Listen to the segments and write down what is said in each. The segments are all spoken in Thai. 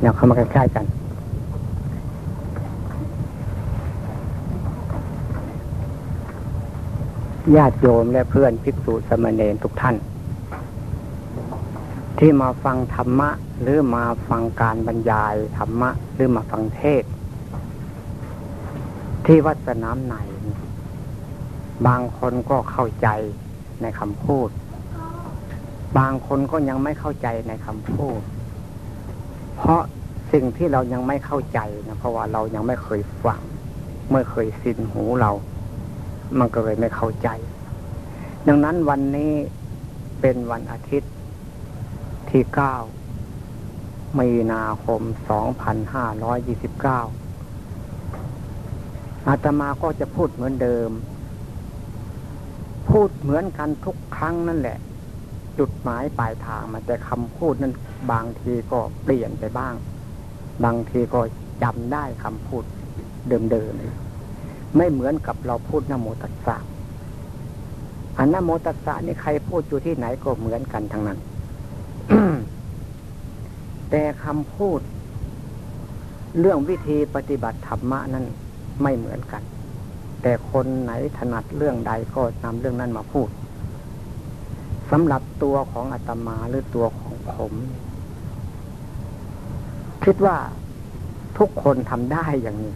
เนี่ยเข้ามาใกล้ๆกัน ญาติโยมและเพื่อนภิกษุสมณเณรทุกท่าน ที่มาฟังธรรมะ หรือมาฟังการบรรยายธรรมะ หรือมาฟังเทศ ที่วัดสนามไหน บางคนก็เข้าใจในคำพูด บางคนก็ยังไม่เข้าใจในคำพูด เพราะสิ่งที่เรายังไม่เข้าใจนะเพราะว่าเรายังไม่เคยฟังไม่เคยสินหูเรา มันก็เลยไม่เข้าใจ ดังนั้นวันนี้เป็นวันอาทิตย์ที่เก้ามีนาคมสองพันห้าร้อยยี่สิบเก้าอาตมาก็จะพูดเหมือนเดิม พูดเหมือนกันทุกครั้งนั่นแหละ จุดหมายปลายทางมาแต่คำพูดนั้นบางทีก็เปลี่ยนไปบ้าง บางทีก็จำได้คำพูดเดิมๆไม่เหมือนกับเราพูดนโมตัสสะอันนโมตัสสะนี่ใครพูดอยู่ที่ไหนก็เหมือนกันทั้งนั้น แต่คำพูด เรื่องวิธีปฏิบัติธรรมะนั้นไม่เหมือนกัน แต่คนไหนถนัดเรื่องใดก็นำเรื่องนั้นมาพูด สำหรับตัวของอาตมาหรือตัวของผม คิดว่าทุกคนทำได้อย่างนี้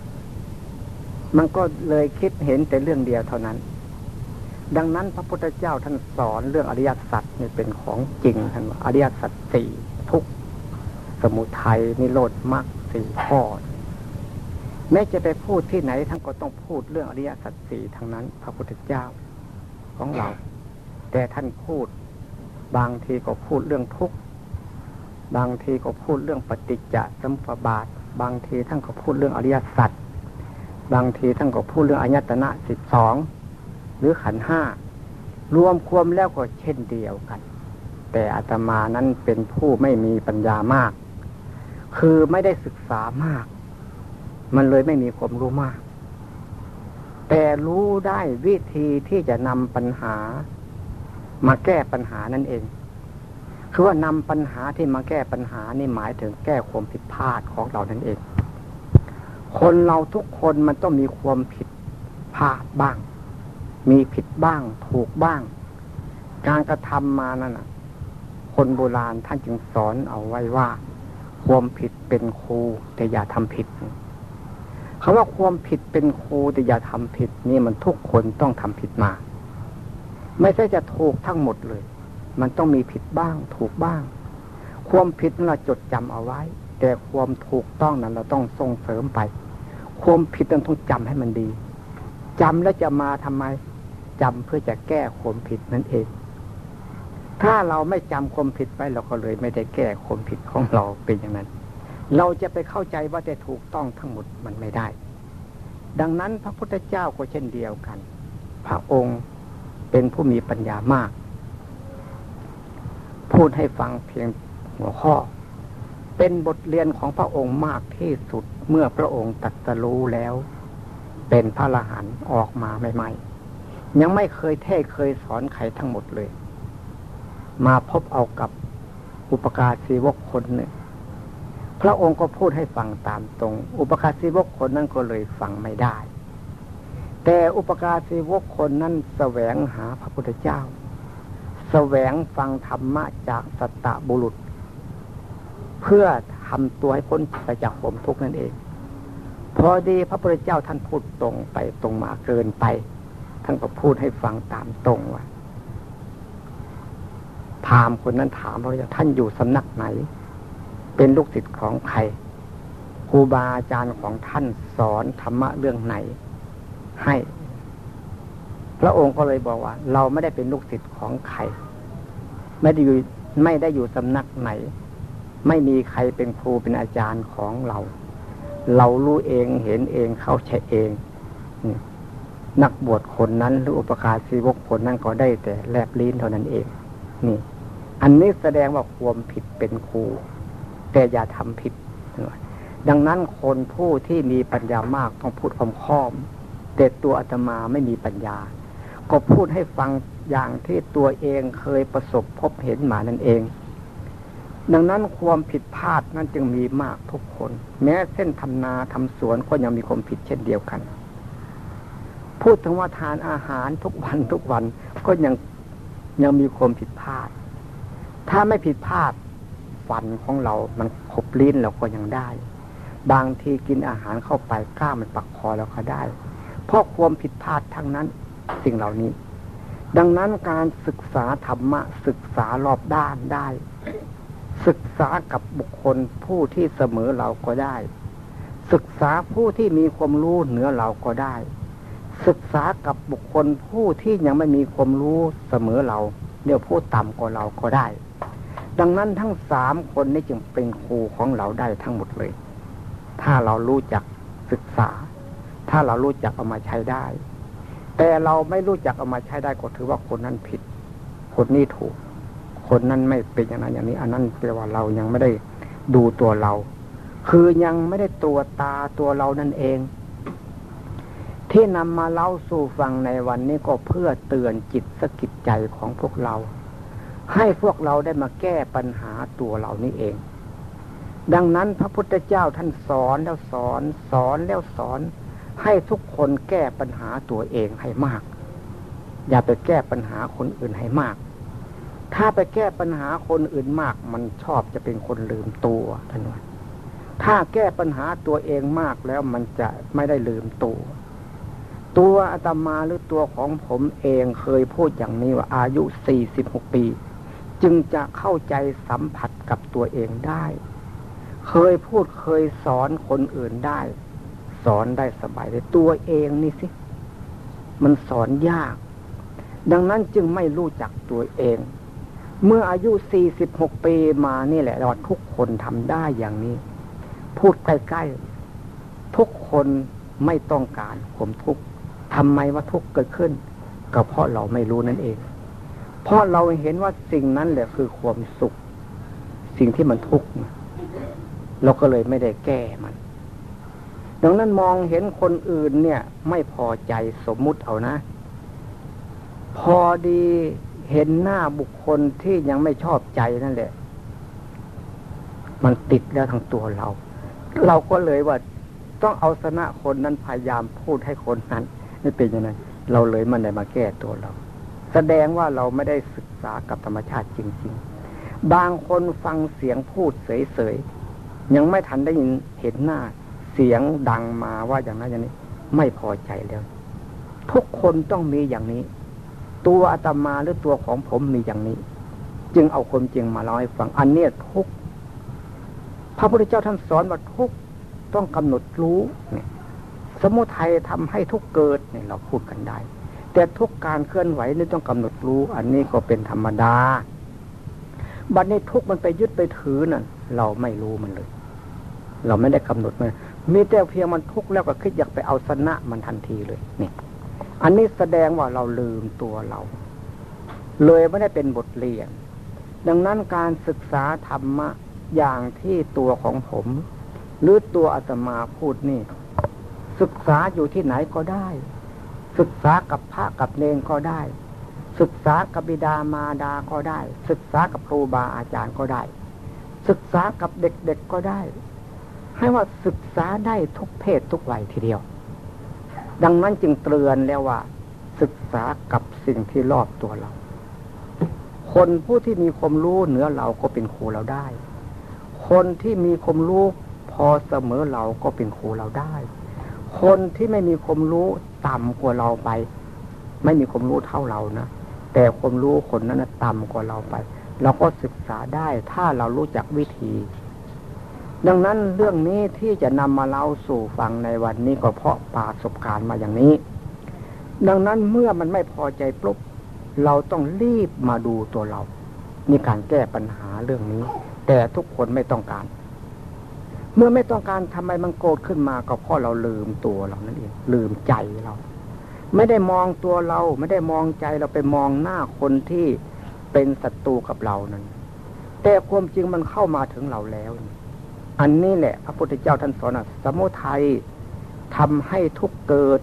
มันก็เลยคิดเห็นแต่เรื่องเดียวเท่านั้น ดังนั้นพระพุทธเจ้าท่านสอนเรื่องอริยสัจนี่เป็นของจริงท่านว่าอริยสัจสี่ทุกสมุทัยนิโรธมรรคสี่ข้อแม้จะไปพูดที่ไหนท่านก็ต้องพูดเรื่องอริยสัจสี่ทั้งนั้น พระพุทธเจ้าของเรา แต่ท่านพูด บางทีก็พูดเรื่องทุกข์บางทีก็พูดเรื่องปฏิจจสมุปบาท บางทีท่านก็พูดเรื่องอริยสัจบางทีท่านก็พูดเรื่องอายตนะสิบสองหรือขันห้ารวมควมแล้วก็เช่นเดียวกัน แต่อาตมานั้นเป็นผู้ไม่มีปัญญามาก คือไม่ได้ศึกษามาก มันเลยไม่มีความรู้มาก แต่รู้ได้วิธีที่จะนำปัญหา มาแก้ปัญหานั่นเอง คือว่านำปัญหาที่มาแก้ปัญหานี่หมายถึงแก้ความผิดพลาดของเรานั่นเอง คนเราทุกคนมันต้องมีความผิดพลาดบ้าง มีผิดบ้าง ถูกบ้าง การกระทำมานั่นะคนโบราณท่านจึงสอนเอาไว้ว่า ความผิดเป็นครูแต่อย่าทำผิดคาว่าความผิดเป็นครูแต่อย่าทำผิด นี่มันทุกคนต้องทำผิดมา ไม่ใช่จะถูกทั้งหมดเลย มันต้องมีผิดบ้างถูกบ้าง ความผิดนั้นเราจดจำเอาไว้ แต่ความถูกต้องนั้นเราต้องส่งเสริมไป ความผิดนั้นต้องจำให้มันดีจำแล้วจะมาทำไมจำเพื่อจะแก้ความผิดนั่นเอง ถ้าเราไม่จำความผิดไปเราก็เลยไม่ได้แก้ความผิดของเราเป็นอย่างนั้น เราจะไปเข้าใจว่าจะถูกต้องทั้งหมดมันไม่ได้ ดังนั้นพระพุทธเจ้าก็เช่นเดียวกัน พระองค์ เป็นผู้มีปัญญามาก พูดให้ฟังเพียงหัวข้อ เป็นบทเรียนของพระองค์มากที่สุดเมื่อพระองค์ตัดสรู้แล้ว เป็นพระละหันออกมาใหม่ๆ ยังไม่เคยเทศเคยสอนใครทั้งหมดเลย มาพบเอากับอุปการศีวกคนหนึ่งพระองค์ก็พูดให้ฟังตามตรง อุปการศีวกคนนั้นก็เลยฟังไม่ได้ แต่อุปการศีวกคนนั้นแสวงหาพระพุทธเจ้า แสวงฟังธรรมะจากสัตตบุรุษ เพื่อทำตัวให้พ้นไปจากผมทุกนั่นเอง พอดีพระพุทธเจ้าท่านพูดตรงไปตรงมาเกินไป ท่านก็พูดให้ฟังตามตรงว่าถามคนนั้นถามว่าท่านอยู่สำนักไหน เป็นลูกศิษย์ของใครครูบาอาจารย์ของท่านสอนธรรมะเรื่องไหน ให้ พระองค์ก็เลยบอกว่า เราไม่ได้เป็นลูกศิษย์ของใคร ไม่ได้อยู่ไม่ได้อยู่สำนักไหน ไม่มีใครเป็นครูเป็นอาจารย์ของเรา เรารู้เองเห็นเองเข้าใจเองนักบวชคนนั้นหรืออุปการศีวกคนนั้นก็ได้แต่แลบลิ้นเท่านั้นเอง นี่ อันนี้แสดงว่าความผิดเป็นครูแต่อย่าทำผิด ดังนั้นคนผู้ที่มีปัญญามากต้องพูดความค้อม แต่ตัวอาตมาไม่มีปัญญา ก็พูดให้ฟังอย่างที่ตัวเองเคยประสบพบเห็นมานั่นเอง ดังนั้นความผิดพลาดนั้นจึงมีมากทุกคน แม้เส้นทำนาทำสวนก็ยังมีความผิดเช่นเดียวกัน พูดถึงว่าทานอาหารทุกวันทุกวันก็ยังยังมีความผิดพลาด ถ้าไม่ผิดพลาดฟันของเรา มันขบลิ้นเราก็ยังได้ บางทีกินอาหารเข้าไปกล้ามันปักคอเราก็ได้ เพราะความผิดพลาดทั้งนั้น สิ่งเหล่านี้ ดังนั้นการศึกษาธรรมะ ศึกษารอบด้านได้ ศึกษากับบุคคลผู้ที่เสมอเราก็ได้ ศึกษาผู้ที่มีความรู้เหนือเราก็ได้ ศึกษากับบุคคลผู้ที่ยังไม่มีความรู้เสมอเราเรียกผู้ต่ำกว่าเราก็ได้ ดังนั้นทั้งสามคนนี้จึงเป็นครูของเราได้ทั้งหมดเลย ถ้าเรารู้จักศึกษา ถ้าเรารู้จักเอามาใช้ได้ แต่เราไม่รู้จักเอามาใช้ได้ก็ถือว่าคนนั้นผิด คนนี้ถูก คนนั้นไม่เป็นอย่างนั้นอย่างนี้ อันนั้นแปลว่าเรายังไม่ได้ดูตัวเรา คือยังไม่ได้ตัวตาตัวเรานั่นเอง ที่นำมาเล่าสู่ฟังในวันนี้ก็เพื่อเตือนจิตสกิดใจของพวกเรา ให้พวกเราได้มาแก้ปัญหาตัวเรานี้เองดังนั้นพระพุทธเจ้าท่านสอนแล้วสอนสอนแล้วสอน ให้ทุกคนแก้ปัญหาตัวเองให้มาก อย่าไปแก้ปัญหาคนอื่นให้มาก ถ้าไปแก้ปัญหาคนอื่นมาก มันชอบจะเป็นคนลืมตัวท่านว่าถ้าแก้ปัญหาตัวเองมากแล้วมันจะไม่ได้ลืมตัว ตัวอาตมาหรือตัวของผมเองเคยพูดอย่างนี้ว่าอายุสี่สิบหกปี จึงจะเข้าใจสัมผัสกับตัวเองได้ เคยพูดเคยสอนคนอื่นได้ สอนได้สบายแต่ตัวเองนี่สิ มันสอนยาก ดังนั้นจึงไม่รู้จักตัวเอง เมื่ออายุสี่สิบหกปีมานี่แหละเราทุกคนทำได้อย่างนี้ พูดใกล้ๆ ทุกคนไม่ต้องการผมทุกข์ทำไมว่าทุกข์เกิดขึ้น ก็เพราะเราไม่รู้นั่นเอง เพราะเราเห็นว่าสิ่งนั้นแหละคือความสุข สิ่งที่มันทุกข์เราก็เลยไม่ได้แก้มัน ดังนั้นมองเห็นคนอื่นเนี่ย ไม่พอใจสมมุติเอานะ พอดีเห็นหน้าบุคคลที่ยังไม่ชอบใจนั่นแหละ มันติดแล้วทั้งตัวเรา เราก็เลยว่าต้องเอาชนะคนนั้นพยายามพูดให้คนนั้นไม่เป็นยังไงเราเลยมันได้มาแก้ตัวเรา แสดงว่าเราไม่ได้ศึกษากับธรรมชาติจริง ๆ บางคนฟังเสียงพูดเสยๆยังไม่ทันได้ยินเห็นหน้า เสียงดังมาว่าอย่างนั้นอย่างนี้ ไม่พอใจแล้ว ทุกคนต้องมีอย่างนี้ ตัวอาตมาหรือตัวของผมมีอย่างนี้ จึงเอาความจริงมาเล่าให้ฟังอันเนี้ยทุกพระพุทธเจ้าท่านสอนว่าทุกต้องกำหนดรู้เนี่ย สมุทัยทำให้ทุกเกิดเนี่ยเราพูดกันได้ แต่ทุกการเคลื่อนไหวนี่ต้องกำหนดรู้ อันนี้ก็เป็นธรรมดาบัดนี้ทุกมันไปยึดไปถือนั่นเราไม่รู้มันเลย เราไม่ได้กำหนดมัน มีแต่เพียงมันทุกข์แล้วก็คิดอยากไปเอาชนะมันทันทีเลยนี่อันนี้แสดงว่าเราลืมตัวเรา เลยไม่ได้เป็นบทเรียน ดังนั้นการศึกษาธรรมะอย่างที่ตัวของผม หรือตัวอาตมาพูดนี่ ศึกษาอยู่ที่ไหนก็ได้ ศึกษากับพระกับเนงก็ได้ ศึกษากับบิดามารดาก็ได้ ศึกษากับครูบาอาจารย์ก็ได้ ศึกษากับเด็กๆก็ได้ ให้ว่าศึกษาได้ทุกเพศทุกวัยทีเดียว ดังนั้นจึงเตือนแล้วว่า ศึกษากับสิ่งที่รอบตัวเรา คนผู้ที่มีความรู้เหนือเราก็เป็นครูเราได้ คนที่มีความรู้พอเสมอเราก็เป็นครูเราได้ คนที่ไม่มีความรู้ต่ำกว่าเราไป ไม่มีความรู้เท่าเรานะแต่ความรู้คนนั้นต่ำกว่าเราไป เราก็ศึกษาได้ถ้าเรารู้จักวิธี ดังนั้นเรื่องนี้ที่จะนำมาเล่าสู่ฟังในวันนี้ก็เพราะประสบการณ์มาอย่างนี้ ดังนั้นเมื่อมันไม่พอใจปุ๊บเราต้องรีบมาดูตัวเรามีการแก้ปัญหาเรื่องนี้ แต่ทุกคนไม่ต้องการ เมื่อไม่ต้องการทำไมมันโกรธขึ้นมาก็เพราะเราลืมตัวเรานั่นเองลืมใจเรา ไม่ได้มองตัวเรา ไม่ได้มองใจเราไปมองหน้าคนที่เป็นศัตรูกับเรานั้น แต่ความจริงมันเข้ามาถึงเราแล้ว อันนี้แหละ พระพุทธเจ้าท่านสอนสมุทัยทำให้ทุกเกิด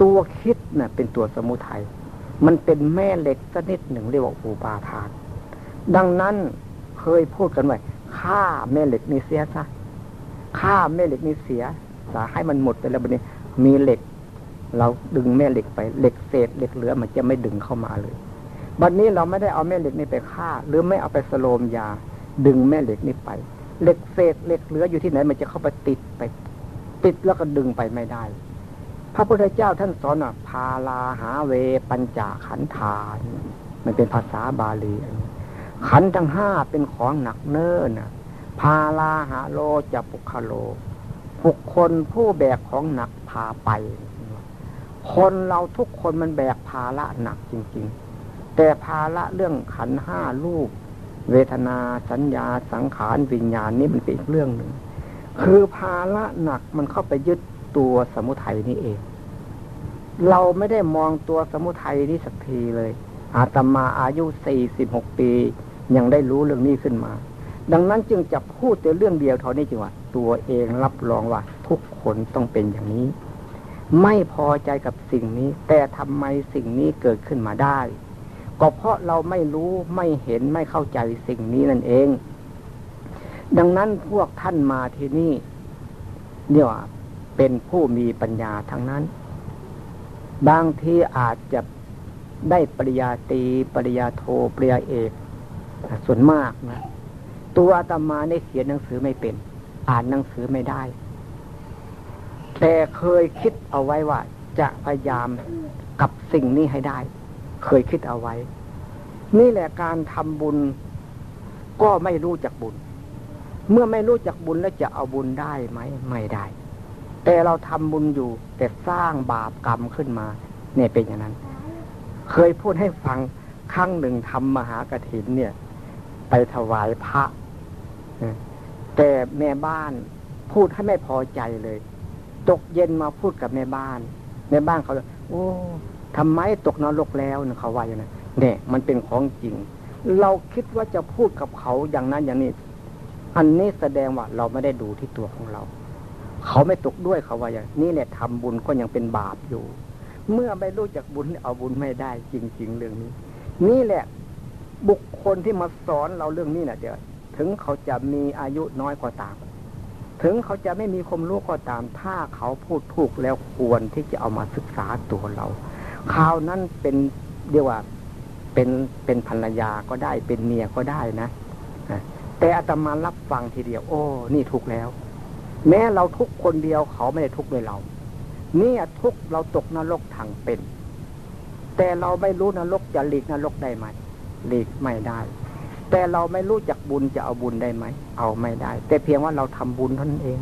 ตัวคิดนะ่ะเป็นตัวสมุทัยมันเป็นแม่เหล็กชนิดหนึ่งเรียกว่าอุปาทาน ดังนั้นเคยพูดกันไว้ฆ่าแม่เหล็กนี่เสียซะฆ่าแม่เหล็กนี่เสียสาให้มันหมดไปแล้วบัดนี้ มีเหล็ก เราดึงแม่เหล็กไปเหล็กเศษเหล็กเหลือมันจะไม่ดึงเข้ามาเลยบัดนนี้เราไม่ได้เอาแม่เหล็กนี่ไปฆ่า หรือไม่เอาไปสโลมยา ดึงแม่เหล็กนี่ไป เหล็กเศษเหล็กเหลืออยู่ที่ไหน มันจะเข้าไปติดไป ติดแล้วก็ดึงไปไม่ได้ พระพุทธเจ้าท่านสอนว่าพาลาหาเวปัญจขันธาน มันเป็นภาษาบาลี ขันทั้งห้าเป็นของหนักเนิ่นพาลาหาโลจะปุคโลบุคคลผู้แบกของหนักพาไป คนเราทุกคนมันแบกภาระหนักจริง ๆ แต่ภาระเรื่องขันห้าลูก เวทนาสัญญาสังขารวิญญาณนี่มันเป็นอีกเรื่องหนึ่ง คือภาระหนักมันเข้าไปยึดตัวสมุทัยนี่เอง เราไม่ได้มองตัวสมุทัยนี่สักทีเลย อาตมาอายุสี่สิบหกปี ยังได้รู้เรื่องนี้ขึ้นมา ดังนั้นจึงจะพูดแต่เรื่องเดียวเท่านี้จึงว่าตัวเองรับรองว่า ทุกคนต้องเป็นอย่างนี้ ไม่พอใจกับสิ่งนี้ แต่ทำไมสิ่งนี้เกิดขึ้นมาได้ ก็เพราะเราไม่รู้ไม่เห็นไม่เข้าใจสิ่งนี้นั่นเอง ดังนั้นพวกท่านมาที่นี่เนี่ยเป็นผู้มีปัญญาทั้งนั้น บางทีอาจจะได้ปริญาตีปริญาโทปริญาเอกส่วนมากนะตัวอาตมาในเขียนหนังสือไม่เป็น อ่านหนังสือไม่ได้ แต่เคยคิดเอาไว้ว่า จะพยายามกับสิ่งนี้ให้ได้ เคยคิดเอาไว้ นี่แหละการทำบุญ ก็ไม่รู้จักบุญ เมื่อไม่รู้จักบุญแล้วจะเอาบุญได้ไหมไม่ได้ แต่เราทำบุญอยู่ แต่สร้างบาปกรรมขึ้นมา เนี่ยเป็นอย่างนั้น เคยพูดให้ฟังครั้งหนึ่งทำมหากรถินเนี่ย ไปถวายพระแต่แม่บ้านพูดให้ไม่พอใจเลย ตกเย็นมาพูดกับแม่บ้านแม่บ้านเขาเลยโอ้ ทำไมตกนรกแล้วเนี่ยเขาว่าอย่างนั้นเนี่ยมันเป็นของจริง เราคิดว่าจะพูดกับเขาอย่างนั้นอย่างนี้ อันนี้แสดงว่าเราไม่ได้ดูที่ตัวของเรา เขาไม่ตกด้วยเขาว่าอย่างนี้เนี่ยทำบุญก็ยังเป็นบาปอยู่ เมื่อไม่รู้จักบุญเอาบุญไม่ได้ จริง ๆ เรื่องนี้ นี่แหละบุคคลที่มาสอนเราเรื่องนี้นะเดี๋ยวถึงเขาจะมีอายุน้อยกว่าตามถึงเขาจะไม่มีความรู้ก็ตาม ถ้าเขาพูดถูกแล้วควรที่จะเอามาศึกษาตัวเรา ข่าวนั้นเป็นเรียกว่าเป็นเป็นภรรยาก็ได้เป็นเมียก็ได้นะแต่อาตมารับฟังทีเดียว โอ้ นี่ถูกแล้ว แม้เราทุกคนเดียวเขาไม่ได้ทุกด้วยเราเนี่ยทุกเราตกนรกทางเป็น แต่เราไม่รู้นรกจะหลีกนรกได้ไหมหลีกไม่ได้ แต่เราไม่รู้จักบุญจะเอาบุญได้ไหมเอาไม่ได้ แต่เพียงว่าเราทำบุญเท่านั้นเอง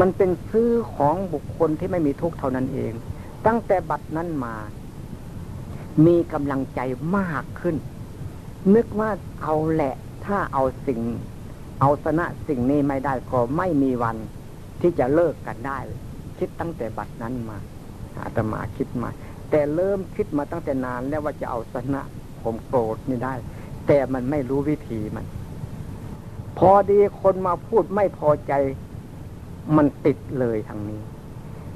มันเป็นซื้อของบุคคลที่ไม่มีทุกเท่านั้นเอง ตั้งแต่บัดนั้นมา มีกำลังใจมากขึ้น นึกว่าเอาแหละ ถ้าเอาสิ่ง เอาชนะสิ่งนี้ไม่ได้ก็ไม่มีวันที่จะเลิกกันได้ คิดตั้งแต่บัดนั้นมาอาตมาคิดมา แต่เริ่มคิดมาตั้งแต่นานแล้วว่าจะเอาสนะผมโกรธนี่ได้ แต่มันไม่รู้วิธีมัน พอดีคนมาพูดไม่พอใจ มันติดเลยทางนี้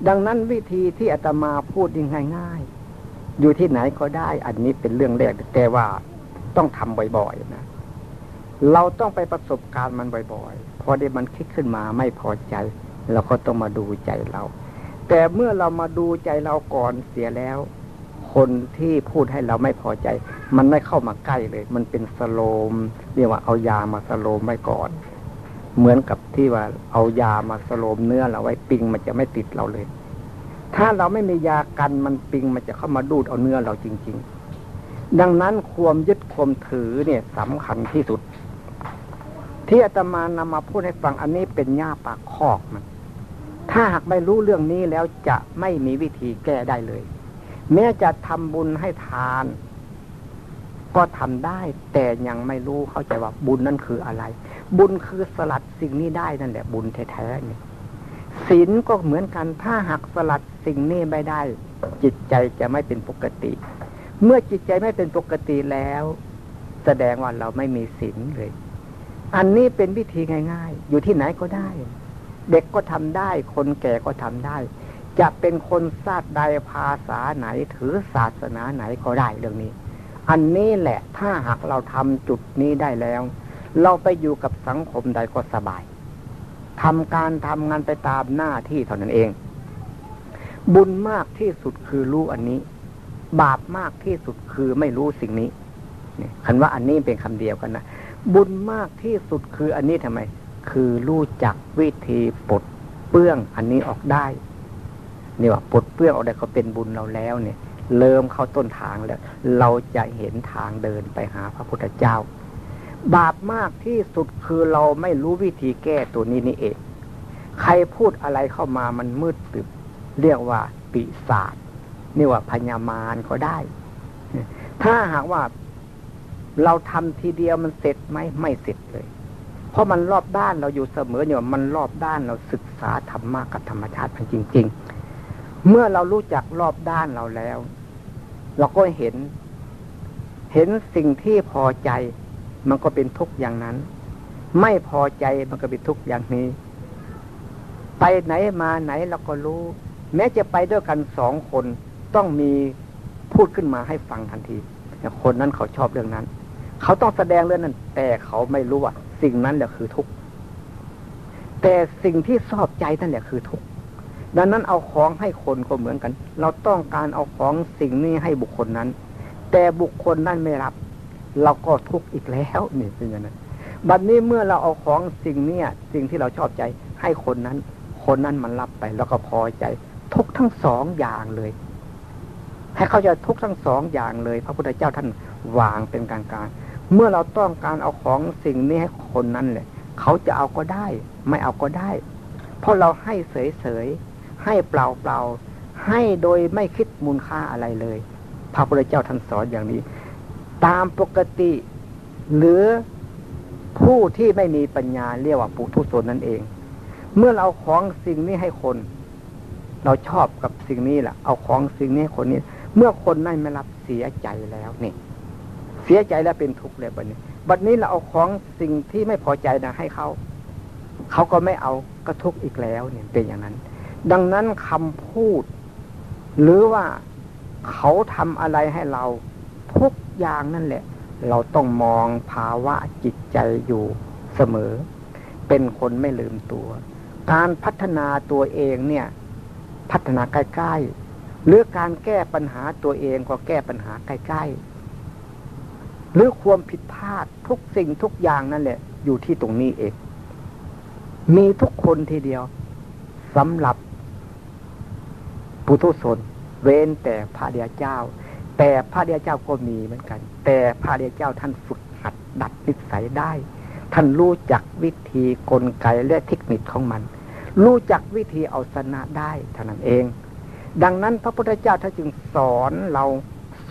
ดังนั้นวิธีที่อาตมาพูดยังง่ายๆ อยู่ที่ไหนก็ได้ อันนี้เป็นเรื่องแรกแต่ว่าต้องทำบ่อยๆนะเราต้องไปประสบการณ์มันบ่อยๆ พอได้มันคิดขึ้นมาไม่พอใจ เราก็ต้องมาดูใจเรา แต่เมื่อเรามาดูใจเราก่อนเสียแล้ว คนที่พูดให้เราไม่พอใจ มันไม่เข้ามาใกล้เลย มันเป็นสโลม เรียกว่าเอายามาสโลมไว้ก่อน เหมือนกับที่ว่าเอายามาสโลมเนื้อเราไว้ปิงมันจะไม่ติดเราเลย ถ้าเราไม่มียากันมันปิงมันจะเข้ามาดูดเอาเนื้อเราจริง ๆ ดังนั้นความยึดความถือเนี่ยสำคัญที่สุด ที่อาตมานำมาพูดให้ฟังอันนี้เป็นหญ้าปากคอกมัน ถ้าหากไม่รู้เรื่องนี้แล้วจะไม่มีวิธีแก้ได้เลย แม้จะทำบุญให้ทาน ก็ทำได้ แต่ยังไม่รู้เข้าใจว่าบุญนั่นคืออะไร บุญคือสลัดสิ่งนี้ได้นั่นแหละบุญแท้ๆเนี่ย ศีลก็เหมือนกันถ้าหากสลัดสิ่งนี้ไม่ได้ จิตใจจะไม่เป็นปกติ เมื่อจิตใจไม่เป็นปกติแล้ว แสดงว่าเราไม่มีศีลเลย อันนี้เป็นวิธีง่าย ๆ อยู่ที่ไหนก็ได้ เด็กก็ทำได้ คนแก่ก็ทำได้ จะเป็นคนชาติใดภาษาไหนถือศาสนาไหนก็ได้เรื่องนี้ อันนี้แหละถ้าหากเราทำจุดนี้ได้แล้ว เราไปอยู่กับสังคมใดก็สบาย ทำการทำงานไปตามหน้าที่เท่านั้นเอง บุญมากที่สุดคือรู้อันนี้ บาปมากที่สุดคือไม่รู้สิ่งนี้เนี่ยคันว่าอันนี้เป็นคำเดียวกันนะบุญมากที่สุดคืออันนี้ทำไม คือรู้จักวิธีปลดเปื้องอันนี้ออกได้นี่ว่าปลดเปื้องออกได้เขาเป็นบุญเราแล้วเนี่ย เริ่มเข้าต้นทางแล้ว เราจะเห็นทางเดินไปหาพระพุทธเจ้า บาปมากที่สุดคือเราไม่รู้วิธีแก้ตัวนี้นี่เอง ใครพูดอะไรเข้ามามันมืดตึบ เรียกว่าปีศาจนี่ว่าพญามารก็ได้ ถ้าหากว่าเราทำทีเดียวมันเสร็จไหมไม่เสร็จเลย เพราะมันรอบด้านเราอยู่เสมอเนี่ยมันรอบด้านเราศึกษาธรรมะกับธรรมชาติมันจริง ๆ เมื่อเรารู้จักรอบด้านเราแล้ว เราก็เห็น เห็นสิ่งที่พอใจ มันก็เป็นทุกข์อย่างนั้น ไม่พอใจมันก็เป็นทุกข์อย่างนี้ ไปไหนมาไหนเราก็รู้ แม้จะไปด้วยกันสองคนต้องมีพูดขึ้นมาให้ฟังทันทีคนนั้นเขาชอบเรื่องนั้น เขาต้องแสดงเรื่องนั้น แต่เขาไม่รู้ว่า สิ่งนั้นแหละคือทุกข์แต่สิ่งที่ชอบใจนั่นแหละคือทุกข์ดังนั้นเอาของให้คนก็เหมือนกัน เราต้องการเอาของสิ่งนี้ให้บุคคลนั้น แต่บุคคลนั้นไม่รับ เราก็ทุกข์อีกแล้วนี่เป็นอย่างนั้นบัดนนี้เมื่อเราเอาของสิ่งเนี้ยสิ่งที่เราชอบใจ ให้คนนั้น คนนั้นมันรับไปแล้วก็พอใจ ทุกทั้งสองอย่างเลย ให้เขาจะทุกทั้งสองอย่างเลย พระพุทธเจ้าท่านวางเป็นกลางการเมื่อเราต้องการเอาของสิ่งนี้ให้คนนั้นเลยเขาจะเอาก็ได้ ไม่เอาก็ได้ เพราะเราให้เฉยๆให้เปล่าๆให้โดยไม่คิดมูลค่าอะไรเลย พระพุทธเจ้าท่านสอนอย่างนี้ ตามปกติ หรือผู้ที่ไม่มีปัญญาเรียกว่าปุถุชนนั่นเอง เมื่อเราของสิ่งนี้ให้คน เราชอบกับสิ่งนี้แหละเอาของสิ่งนี้คนนี้ เมื่อคนนั้นไม่รับเสียใจแล้วนี่ เสียใจแล้วเป็นทุกข์เลยบัดนี้บัดนี้เราเอาของสิ่งที่ไม่พอใจนะให้เขาเขาก็ไม่เอาก็ทุกข์อีกแล้วเนี่ยเป็นอย่างนั้น ดังนั้นคำพูด หรือว่าเขาทำอะไรให้เรา ทุกอย่างนั่นแหละ เราต้องมองภาวะจิตใจอยู่เสมอ เป็นคนไม่ลืมตัว การพัฒนาตัวเองเนี่ย พัฒนาใกล้ๆหรือการแก้ปัญหาตัวเองก็แก้ปัญหาใกล้ๆหรือความผิดพลาดทุกสิ่งทุกอย่างนั่นแหละ อยู่ที่ตรงนี้เองมีทุกคนทีเดียวสำหรับปุถุชนเว้นแต่พระเดียเจ้า แต่พระเดียเจ้าก็มีเหมือนกัน แต่พระเดียเจ้าท่านฝึกหัดดัดนิสัยได้ ท่านรู้จักวิธีกลไกและเทคนิคของมัน รู้จักวิธีเอาชนะได้เท่านั้นเอง ดังนั้นพระพุทธเจ้าท่านจึงสอนเรา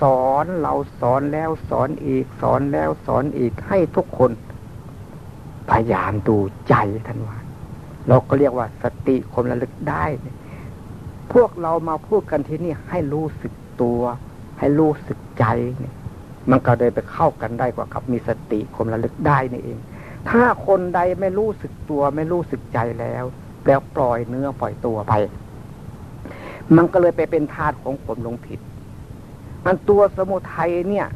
สอนเราสอนแล้วสอนอีกสอนแล้วสอนอีกให้ทุกคนพยายามดูใจท่านว่าเราก็เรียกว่าสติคมระลึกได้ พวกเรามาพูดกันที่นี่ให้รู้สึกตัว ให้รู้สึกใจเนี่ย มันก็เลยไปเข้ากันได้กว่ากับมีสติคมระลึกได้นี่เอง ถ้าคนใดไม่รู้สึกตัวไม่รู้สึกใจแล้ว แล้วปล่อยเนื้อปล่อยตัวไป มันก็เลยไปเป็นธาตุของผมลงผิด มันตัวสมุทัยเนี่ย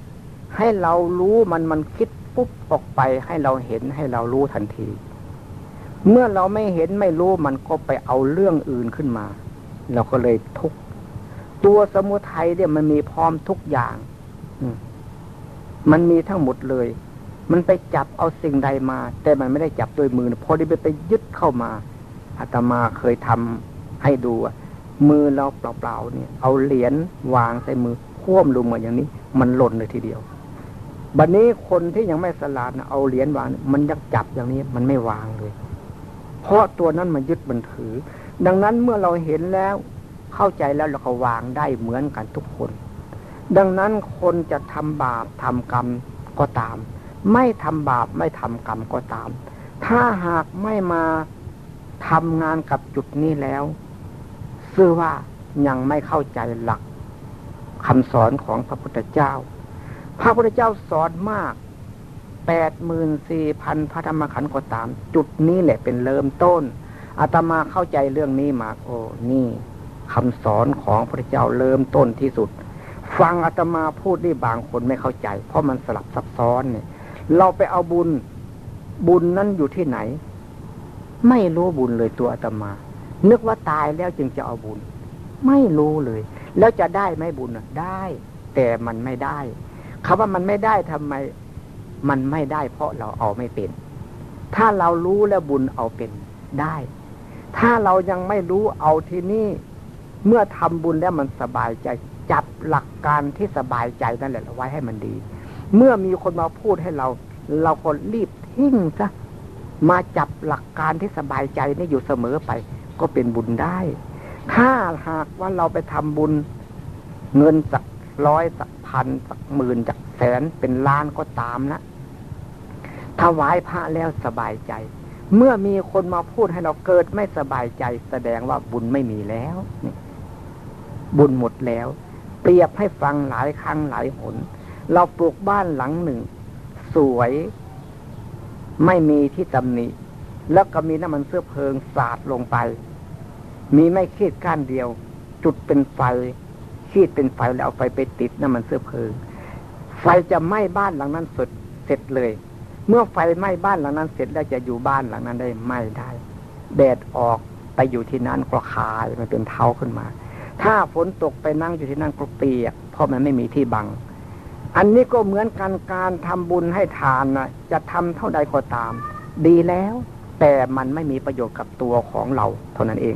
ให้เรารู้มันมันคิดปุ๊บออกไปให้เราเห็นให้เรารู้ทันที เมื่อเราไม่เห็นไม่รู้มันก็ไปเอาเรื่องอื่นขึ้นมา เราก็เลยทุกข์ ตัวสมุทัยเนี่ยมันมีพร้อมทุกอย่างมันมีทั้งหมดเลย มันไปจับเอาสิ่งใดมา แต่มันไม่ได้จับโดยมือพอดีไปไปยึดเข้ามาอาตมาเคยทำให้ดูมือเราเปล่าๆเนี่ย เอาเหรียญวางใส่มือคว่ำลงมาอย่างนี้ มันหล่นเลยทีเดียวบัดนนี้คนที่ยังไม่สลาดนะเอาเหรียญวาง มันยังจับอย่างนี้มันไม่วางเลย เพราะตัวนั้นมันยึดมันถือ ดังนั้นเมื่อเราเห็นแล้ว เข้าใจแล้วเราก็วางได้เหมือนกันทุกคน ดังนั้นคนจะทำบาปทำกรรมก็ตาม ไม่ทำบาปไม่ทำกรรมก็ตาม ถ้าหากไม่มาทำงานกับจุดนี้แล้วซื่อว่ายังไม่เข้าใจหลักคำสอนของพระพุทธเจ้า พระพุทธเจ้าสอนมากแปดหมื่นสี่พันพระธรรมขันธ์ก็ตาม จุดนี้แหละเป็นเริ่มต้นอาตมาเข้าใจเรื่องนี้มาโอ้นี่ คำสอนของพระเจ้าเริ่มต้นที่สุด ฟังอาตมาพูดได้บางคนไม่เข้าใจ เพราะมันสลับซับซ้อนเนี่ย เราไปเอาบุญบุญนั้นอยู่ที่ไหน ไม่รู้บุญเลยตัวอาตมา นึกว่าตายแล้วจึงจะเอาบุญ ไม่รู้เลย แล้วจะได้ไหมบุญได้ แต่มันไม่ได้คาว่ามันไม่ได้ทำไม มันไม่ได้ เพราะเราเอาไม่เป็น ถ้าเรารู้แล้วบุญเอาเป็นได้ ถ้าเรายังไม่รู้เอาที่นี่ เมื่อทำบุญแล้วมันสบายใจ จับหลักการที่สบายใจนั่นแหละไว้ให้มันดี เมื่อมีคนมาพูดให้เรา เราก็รีบทิ้งซะมาจับหลักการที่สบายใจนี่อยู่เสมอไป ก็เป็นบุญได้ ถ้าหากว่าเราไปทำบุญเงินสักร้อยสักพันสักหมื่นจากแสนเป็นล้านก็ตามนะถวายพระแล้วสบายใจ เมื่อมีคนมาพูดให้เราเกิดไม่สบายใจ แสดงว่าบุญไม่มีแล้ว บุญหมดแล้ว เปรียบให้ฟังหลายครั้งหลายหน เราปลูกบ้านหลังหนึ่ง สวย ไม่มีที่ตำหนิแล้วก็มีน้ำมันเสื้อเพลิงสาดลงไป มีไม่ขีดก้านเดียว จุดเป็นไฟขีดเป็นไฟแล้วเอาไฟไปติดน้ำมันเสื้อเพลิง ไฟจะไหม้บ้านหลังนั้นสุดเสร็จเลย เมื่อไฟไหม้บ้านหลังนั้นเสร็จแล้วจะอยู่บ้านหลังนั้นได้ไหม้ได้ แดดออกไปอยู่ที่นั่นก็คายมันเป็นเท้าขึ้นมา ถ้าฝนตกไปนั่งอยู่ที่นั่นก็เปียก เพราะมันไม่มีที่บัง อันนี้ก็เหมือนกันการทำบุญให้ทานนะจะทำเท่าใดก็ตาม ดีแล้ว แต่มันไม่มีประโยชน์กับตัวของเรา เท่านั้นเอง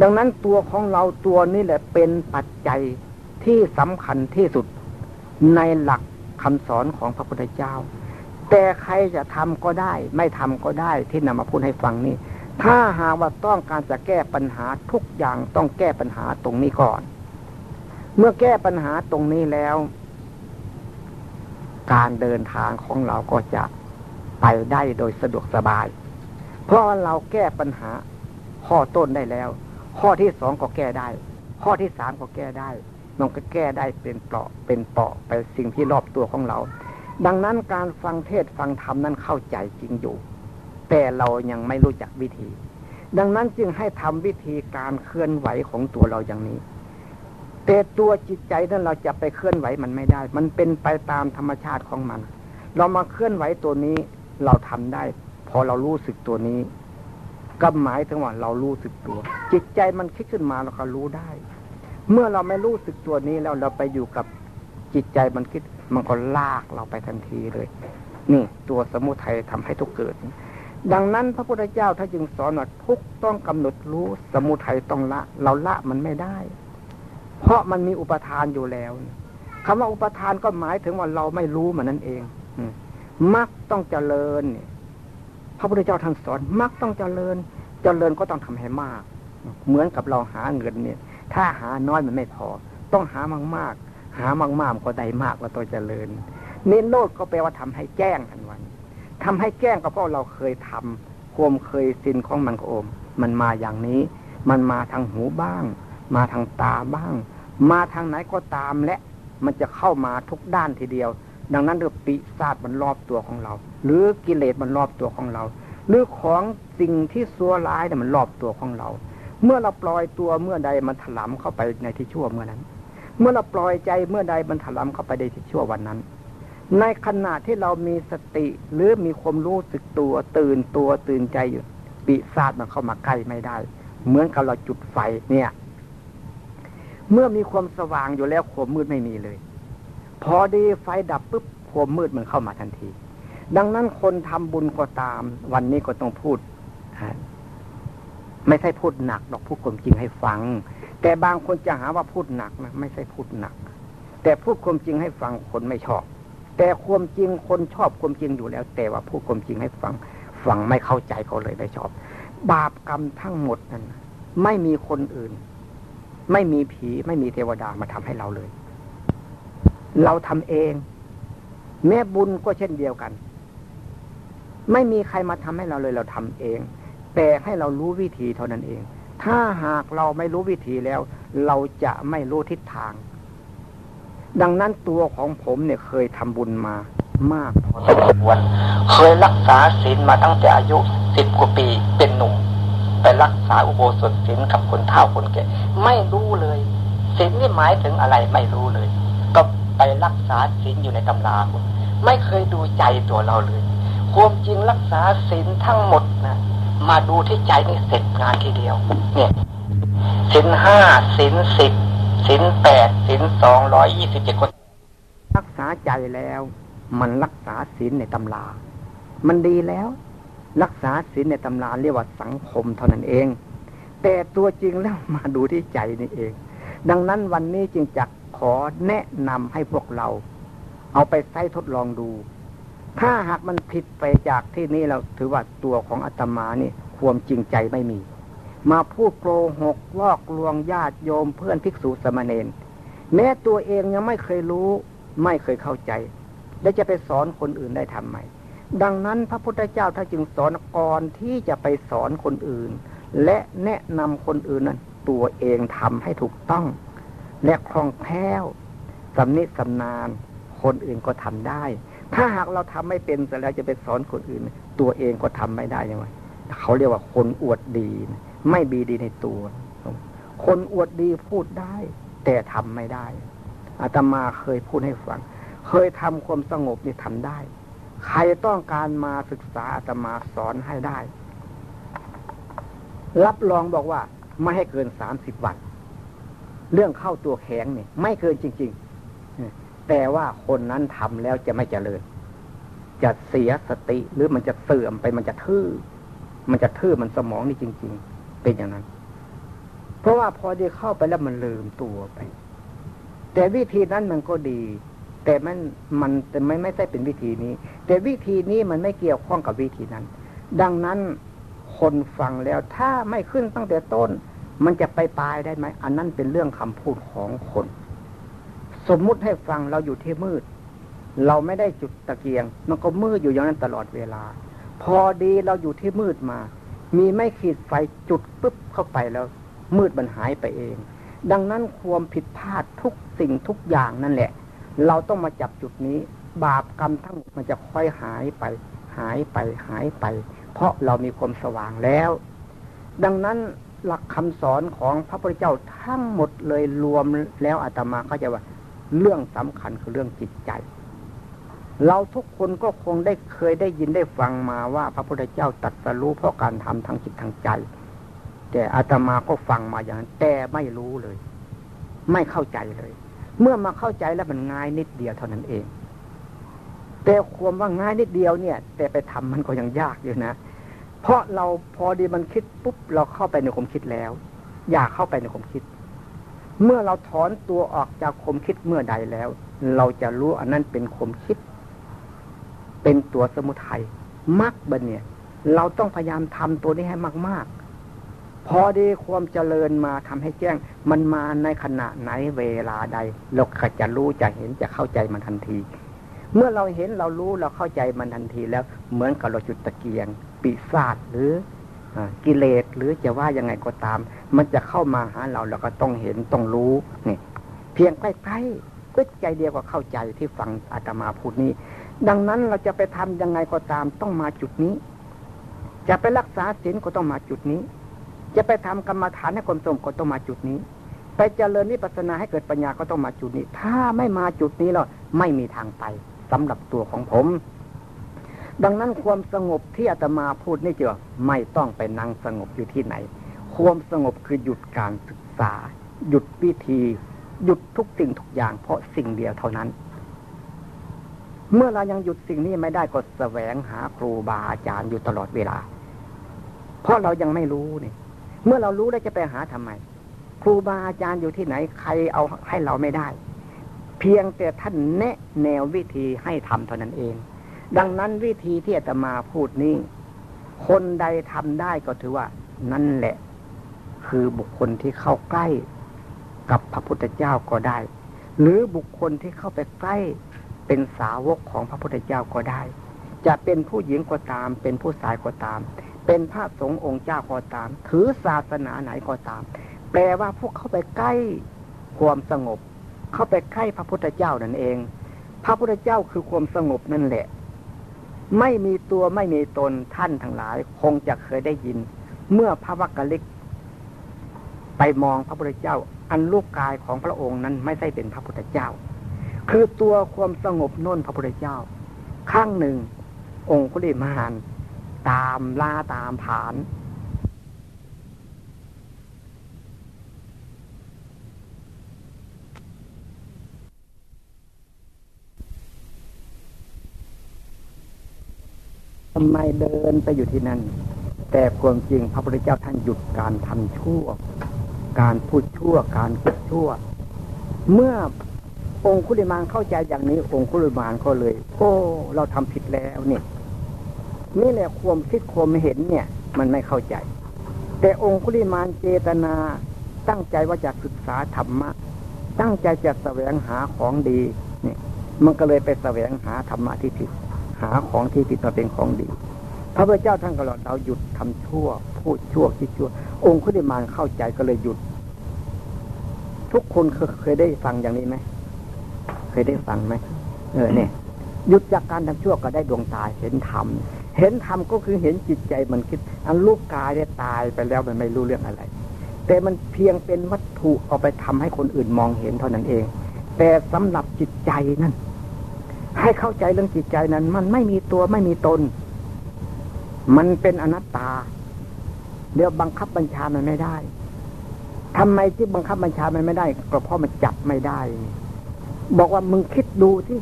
ดังนั้นตัวของเราตัวนี้แหละเป็นปัจจัยที่สำคัญที่สุดในหลักคำสอนของพระพุทธเจ้า แต่ใครจะทำก็ได้ ไม่ทำก็ได้ที่นำมาพูดให้ฟังนี่ ถ้าหากว่าต้องการจะแก้ปัญหาทุกอย่างต้องแก้ปัญหาตรงนี้ก่อน เมื่อแก้ปัญหาตรงนี้แล้ว การเดินทางของเราก็จะไปได้โดยสะดวกสบาย เพราะเราแก้ปัญหาข้อต้นได้แล้ว ข้อที่สองก็แก้ได้ ข้อที่สามก็แก้ได้มันก็แก้ได้เป็นเปราะเป็นเปาะไปสิ่งที่รอบตัวของเรา ดังนั้นการฟังเทศฟังธรรมนั้นเข้าใจจริงอยู่ แต่เรายังไม่รู้จักวิธี ดังนั้นจึงให้ทำวิธีการเคลื่อนไหวของตัวเราอย่างนี้ แต่ตัวจิตใจนั้นเราจะไปเคลื่อนไหวมันไม่ได้ มันเป็นไปตามธรรมชาติของมัน เรามาเคลื่อนไหวตัวนี้เราทำได้ พอเรารู้สึกตัวนี้ก็หมายถึงว่าเรารู้สึกตัว จิตใจมันคิดขึ้นมาเราก็รู้ได้ เมื่อเราไม่รู้สึกตัวนี้แล้วเราไปอยู่กับจิตใจมันคิดมันก็ลากเราไปทันทีเลย นี่ตัวสมุทัยทำให้ทุกเกิด ดังนั้นพระพุทธเจ้าถ้าจึงสอนว่าทุกต้องกำหนดรู้สมุทัยต้องละ เราละมันไม่ได้ เพราะมันมีอุปทานอยู่แล้วคำว่าอุปทานก็หมายถึงว่าเราไม่รู้มันนั่นเองมักต้องเจริญเนี่ยพระพุทธเจ้าท่านสอนมักต้องเจริญ เจริญก็ต้องทำให้มาก เหมือนกับเราหาเงินเนี่ย ถ้าหาน้อยมันไม่พอ ต้องหามากมากหามากมากก็ได้มากกว่าตัวเจริญเน้นโลดก็แปลว่าทำให้แจ้งทันวัน ทำให้แจ้งก็เพราะเราเคยทำความเคยสินของมันก็โอม มันมาอย่างนี้ มันมาทางหูบ้าง มาทางตาบ้าง มาทางไหนก็ตามและ มันจะเข้ามาทุกด้านทีเดียว ดังนั้นเรื่องปีศาจมันรอบตัวของเรา หรือกิเลสมันรอบตัวของเรา หรือของสิ่งที่ซัวร้ายเนี่ยมันรอบตัวของเรา เมื่อเราปล่อยตัวเมื่อใดมันถลำเข้าไปในที่ชั่วเมื่อนั้น เมื่อเราปล่อยใจเมื่อใดมันถลำเข้าไปในที่ชั่ววันนั้น ในขณะที่เรามีสติหรือมีความรู้สึกตัว ตื่นตัวตื่นใจอยู่ปีศาจมันเข้ามาใกล้ไม่ได้ เหมือนกับเราจุดไฟเนี่ย เมื่อมีความสว่างอยู่แล้วความมืดไม่มีเลย พอดีไฟดับปุ๊บความมืดมันเข้ามาทันที ดังนั้นคนทำบุญก็ตาม วันนี้ก็ต้องพูด ไม่ใช่พูดหนักหรอกพูดความจริงให้ฟัง แต่บางคนจะหาว่าพูดหนักนะไม่ใช่พูดหนัก แต่พูดความจริงให้ฟังคนไม่ชอบ แต่ความจริงคนชอบความจริงอยู่แล้ว แต่ว่าพูดความจริงให้ฟังฟังไม่เข้าใจเขาเลยไม่ชอบ บาปกรรมทั้งหมดนั้น ไม่มีคนอื่น ไม่มีผีไม่มีเทวดามาทำให้เราเลย เราทำเอง แม่บุญก็เช่นเดียวกัน ไม่มีใครมาทำให้เราเลยเราทำเอง แต่ให้เรารู้วิธีเท่านั้นเอง ถ้าหากเราไม่รู้วิธีแล้ว เราจะไม่รู้ทิศทาง ดังนั้นตัวของผมเนี่ยเคยทำบุญมามากพอสมควรเคยรักษาศีลมาตั้งแต่อายุสิบกว่าปีเป็นหนุ่มไปรักษาอุโบสถศีลกับคนเฒ่าคนแก่ไม่รู้เลยศีลนี่หมายถึงอะไรไม่รู้เลย ก็ไปรักษาศีลอยู่ในตำราคุณไม่เคยดูใจตัวเราเลยคความจริงรักษาศีลทั้งหมดนะมาดูที่ใจนี่เสร็จงานทีเดียว เนี่ยศีลห้าศีลสิบ ศีลแปดศีลสองร้อยยี่สิบเจ็ดคน รักษาใจแล้ว มันรักษาศีลในตำรา มันดีแล้ว รักษาศีลในตำราเรียกว่าสังคมเท่านั้นเอง แต่ตัวจริงแล้วมาดูที่ใจนี่เอง ดังนั้นวันนี้จึงจักขอแนะนำให้พวกเรา เอาไปใช้ทดลองดู ถ้าหากมันผิดไปจากที่นี้เราถือว่าตัวของอาตมานี่ความจริงใจไม่มี มาพูดโกหกลอกลวงญาติโยมเพื่อนภิกษุสมณเณรแม้ตัวเองยังไม่เคยรู้ไม่เคยเข้าใจ และจะไปสอนคนอื่นได้ทำไม ดังนั้นพระพุทธเจ้าถ้าจึงสอนก่อนที่จะไปสอนคนอื่น และแนะนำคนอื่นนั้นตัวเองทำให้ถูกต้อง และคล่องแคล่วสำนิสำนาน คนอื่นก็ทำได้ ถ้าหากเราทำไม่เป็นเสร็จแล้วจะไปสอนคนอื่น ตัวเองก็ทำไม่ได้ยังไงเขาเรียกว่าคนอวดดี ไม่บีดีในตัว คนอวดดีพูดได้ แต่ทำไม่ได้อาตมาเคยพูดให้ฟัง เคยทำความสงบนี่ทำได้ ใครต้องการมาศึกษาอาตมาสอนให้ได้ รับรองบอกว่า ไม่ให้เกินสามสิบวัน เรื่องเข้าตัวแข็งเนี่ยไม่เกินจริง ๆ แต่ว่าคนนั้นทำแล้วจะไม่เจริญ จะเสียสติหรือมันจะเสื่อมไปมันจะทื่อ มันจะทื่อมันสมองนี่จริง ๆ เป็นอย่างนั้น เพราะว่าพอได้เข้าไปแล้วมันลืมตัวไป แต่วิธีนั้นมันก็ดี แต่มันมันแต่ไม่ไม่ใช่เป็นวิธีนี้ แต่วิธีนี้มันไม่เกี่ยวข้องกับวิธีนั้น ดังนั้นคนฟังแล้วถ้าไม่ขึ้นตั้งแต่ต้น มันจะไปปลายได้ไหมอันนั้นเป็นเรื่องคำพูดของคน สมมุติให้ฟังเราอยู่ที่มืด เราไม่ได้จุดตะเกียง มันก็มืดอยู่อย่างนั้นตลอดเวลา พอดีเราอยู่ที่มืดมา มีไม่ขีดไฟจุดปุ๊บเข้าไปแล้ว มืดมันหายไปเอง ดังนั้นความผิดพลาดทุกสิ่งทุกอย่างนั่นแหละ เราต้องมาจับจุดนี้ บาปกรรมทั้งหมดมันจะค่อยหายไป หายไปหายไป เพราะเรามีความสว่างแล้ว ดังนั้นหลักคำสอนของพระพุทธเจ้าทั้งหมดเลยรวมแล้วอาตมาก็จะว่า เรื่องสำคัญคือเรื่องจิตใจ เราทุกคนก็คงได้เคยได้ยินได้ฟังมาว่า พระพุทธเจ้าตัดสรู้เพราะการทำทางจิตทางใจ แต่อาตมาก็ฟังมาอย่างนั้นแต่ไม่รู้เลย ไม่เข้าใจเลย เมื่อมาเข้าใจแล้วมันง่ายนิดเดียวเท่านั้นเอง แต่ความว่าง่ายนิดเดียวเนี่ย แต่ไปทำมันก็ยังยากอยู่นะเพราะเราพอดีมันคิดปุ๊บเราเข้าไปในความคิดแล้ว อยากเข้าไปในความคิด เมื่อเราถอนตัวออกจากความคิดเมื่อใดแล้ว เราจะรู้อันนั้นเป็นความคิด เป็นตัวสมุทัยมักบันเนี่ย เราต้องพยายามทำตัวนี้ให้มาก ๆ พอดีความเจริญมาทำให้แจ้ง มันมาในขณะไหนเวลาใด เราจะรู้จะเห็นจะเข้าใจมันทันที เมื่อเราเห็นเรารู้เราเข้าใจมันทันทีแล้ว เหมือนกับเราจุดตะเกียง ปีศาจหรือกิเลสหรือจะว่ายังไงก็ตาม มันจะเข้ามาหาเราเราก็ต้องเห็นต้องรู้นี่เพียงใกล้ๆก็ใจเดียวก็เข้าใจที่ฟังอาตมาพูดนี้ ดังนั้นเราจะไปทำยังไงก็ตามต้องมาจุดนี้ จะไปรักษาศีลก็ต้องมาจุดนี้ จะไปทำกรรมฐานให้คนสมก็ต้องมาจุดนี้ ไปเจริญวิปัสสนาให้เกิดปัญญาก็ต้องมาจุดนี้ ถ้าไม่มาจุดนี้แล้วไม่มีทางไปสำหรับตัวของผม ดังนั้นความสงบที่อาตมาพูดนี่เจอไม่ต้องไปนั่งสงบอยู่ที่ไหน ความสงบคือหยุดการศึกษา หยุดวิธี หยุดทุกสิ่งทุกอย่างเพราะสิ่งเดียวเท่านั้น เมื่อเรายังหยุดสิ่งนี้ไม่ได้ก็แสวงหาครูบาอาจารย์อยู่ตลอดเวลา เพราะเรายังไม่รู้นี่ เมื่อเรารู้แล้วจะไปหาทำไม ครูบาอาจารย์อยู่ที่ไหนใครเอาให้เราไม่ได้ เพียงแต่ท่านแนะแนววิธีให้ทำเท่านั้นเอง ดังนั้นวิธีที่อาตมาพูดนี้ คนใดทำได้ก็ถือว่า นั่นแหละ คือบุคคลที่เข้าใกล้กับพระพุทธเจ้าก็ได้ หรือบุคคลที่เข้าไปใกล้ เป็นสาวกของพระพุทธเจ้าก็ได้ จะเป็นผู้หญิงก็ตาม เป็นผู้ชายก็ตาม เป็นพระสงฆ์องค์เจ้าก็ตาม ถือศาสนาไหนก็ตาม แปลว่าพวกเข้าไปใกล้ความสงบ เข้าไปใกล้พระพุทธเจ้านั่นเอง พระพุทธเจ้าคือความสงบนั่นแหละ ไม่มีตัวไม่มีตนท่านทั้งหลาย คงจะเคยได้ยิน เมื่อพระวักกลิก ไปมองพระพุทธเจ้า อันลูกกายของพระองค์นั้นไม่ใช่เป็นพระพุทธเจ้า คือตัวความสงบน้นพระพุทธเจ้า ข้างหนึ่ง องคุลิมานตามล่าตามผานทำไมเดินไปอยู่ที่นั่น แต่ความจริงพระพุทธเจ้าท่านหยุดการทำชั่ว การพูดชั่ว การคิดชั่ว เมื่อ องคุลิมานเข้าใจอย่างนี้ องคุลิมานก็เลย โอ้ เราทำผิดแล้วเนี่ยนี่แหละความคิดความเห็นเนี่ย มันไม่เข้าใจ แต่องคุลิมานเจตนาตั้งใจว่าจะศึกษาธรรมะ ตั้งใจจะแสวงหาของดีเนี่ยมันก็เลยไปแสวงหาธรรมะที่ผิด หาของที่ผิดมาเป็นของดี พระพุทธเจ้าท่านก็หลอนเราหยุดทำชั่ว พูดชั่วคิดชั่ว องคุลิมานเข้าใจก็เลยหยุด ทุกคนเคยได้ฟังอย่างนี้ไหม ยได้ฟังไหมเออเนี่ยหยุดจากการทำชั่วก็ได้ดวงตาเห็นธรรมเห็นธรรมก็คือเห็นจิตใจมันคิด อันรูปกายเนี่ยตายไปแล้วมันไม่รู้เรื่องอะไร แต่มันเพียงเป็นวัตถุเอาไปทำให้คนอื่นมองเห็นเท่านั้นเอง แต่สำหรับจิตใจนั่นให้เข้าใจเรื่องจิตใจนั้น มันไม่มีตัวไม่มีตน มันเป็นอนัตตา เดี๋ยวบังคับบัญชามันไม่ได้ทำไมที่บังคับบัญชามันไม่ได้ก็เพราะมันจับไม่ได้ บอกว่ามึงคิดดูที่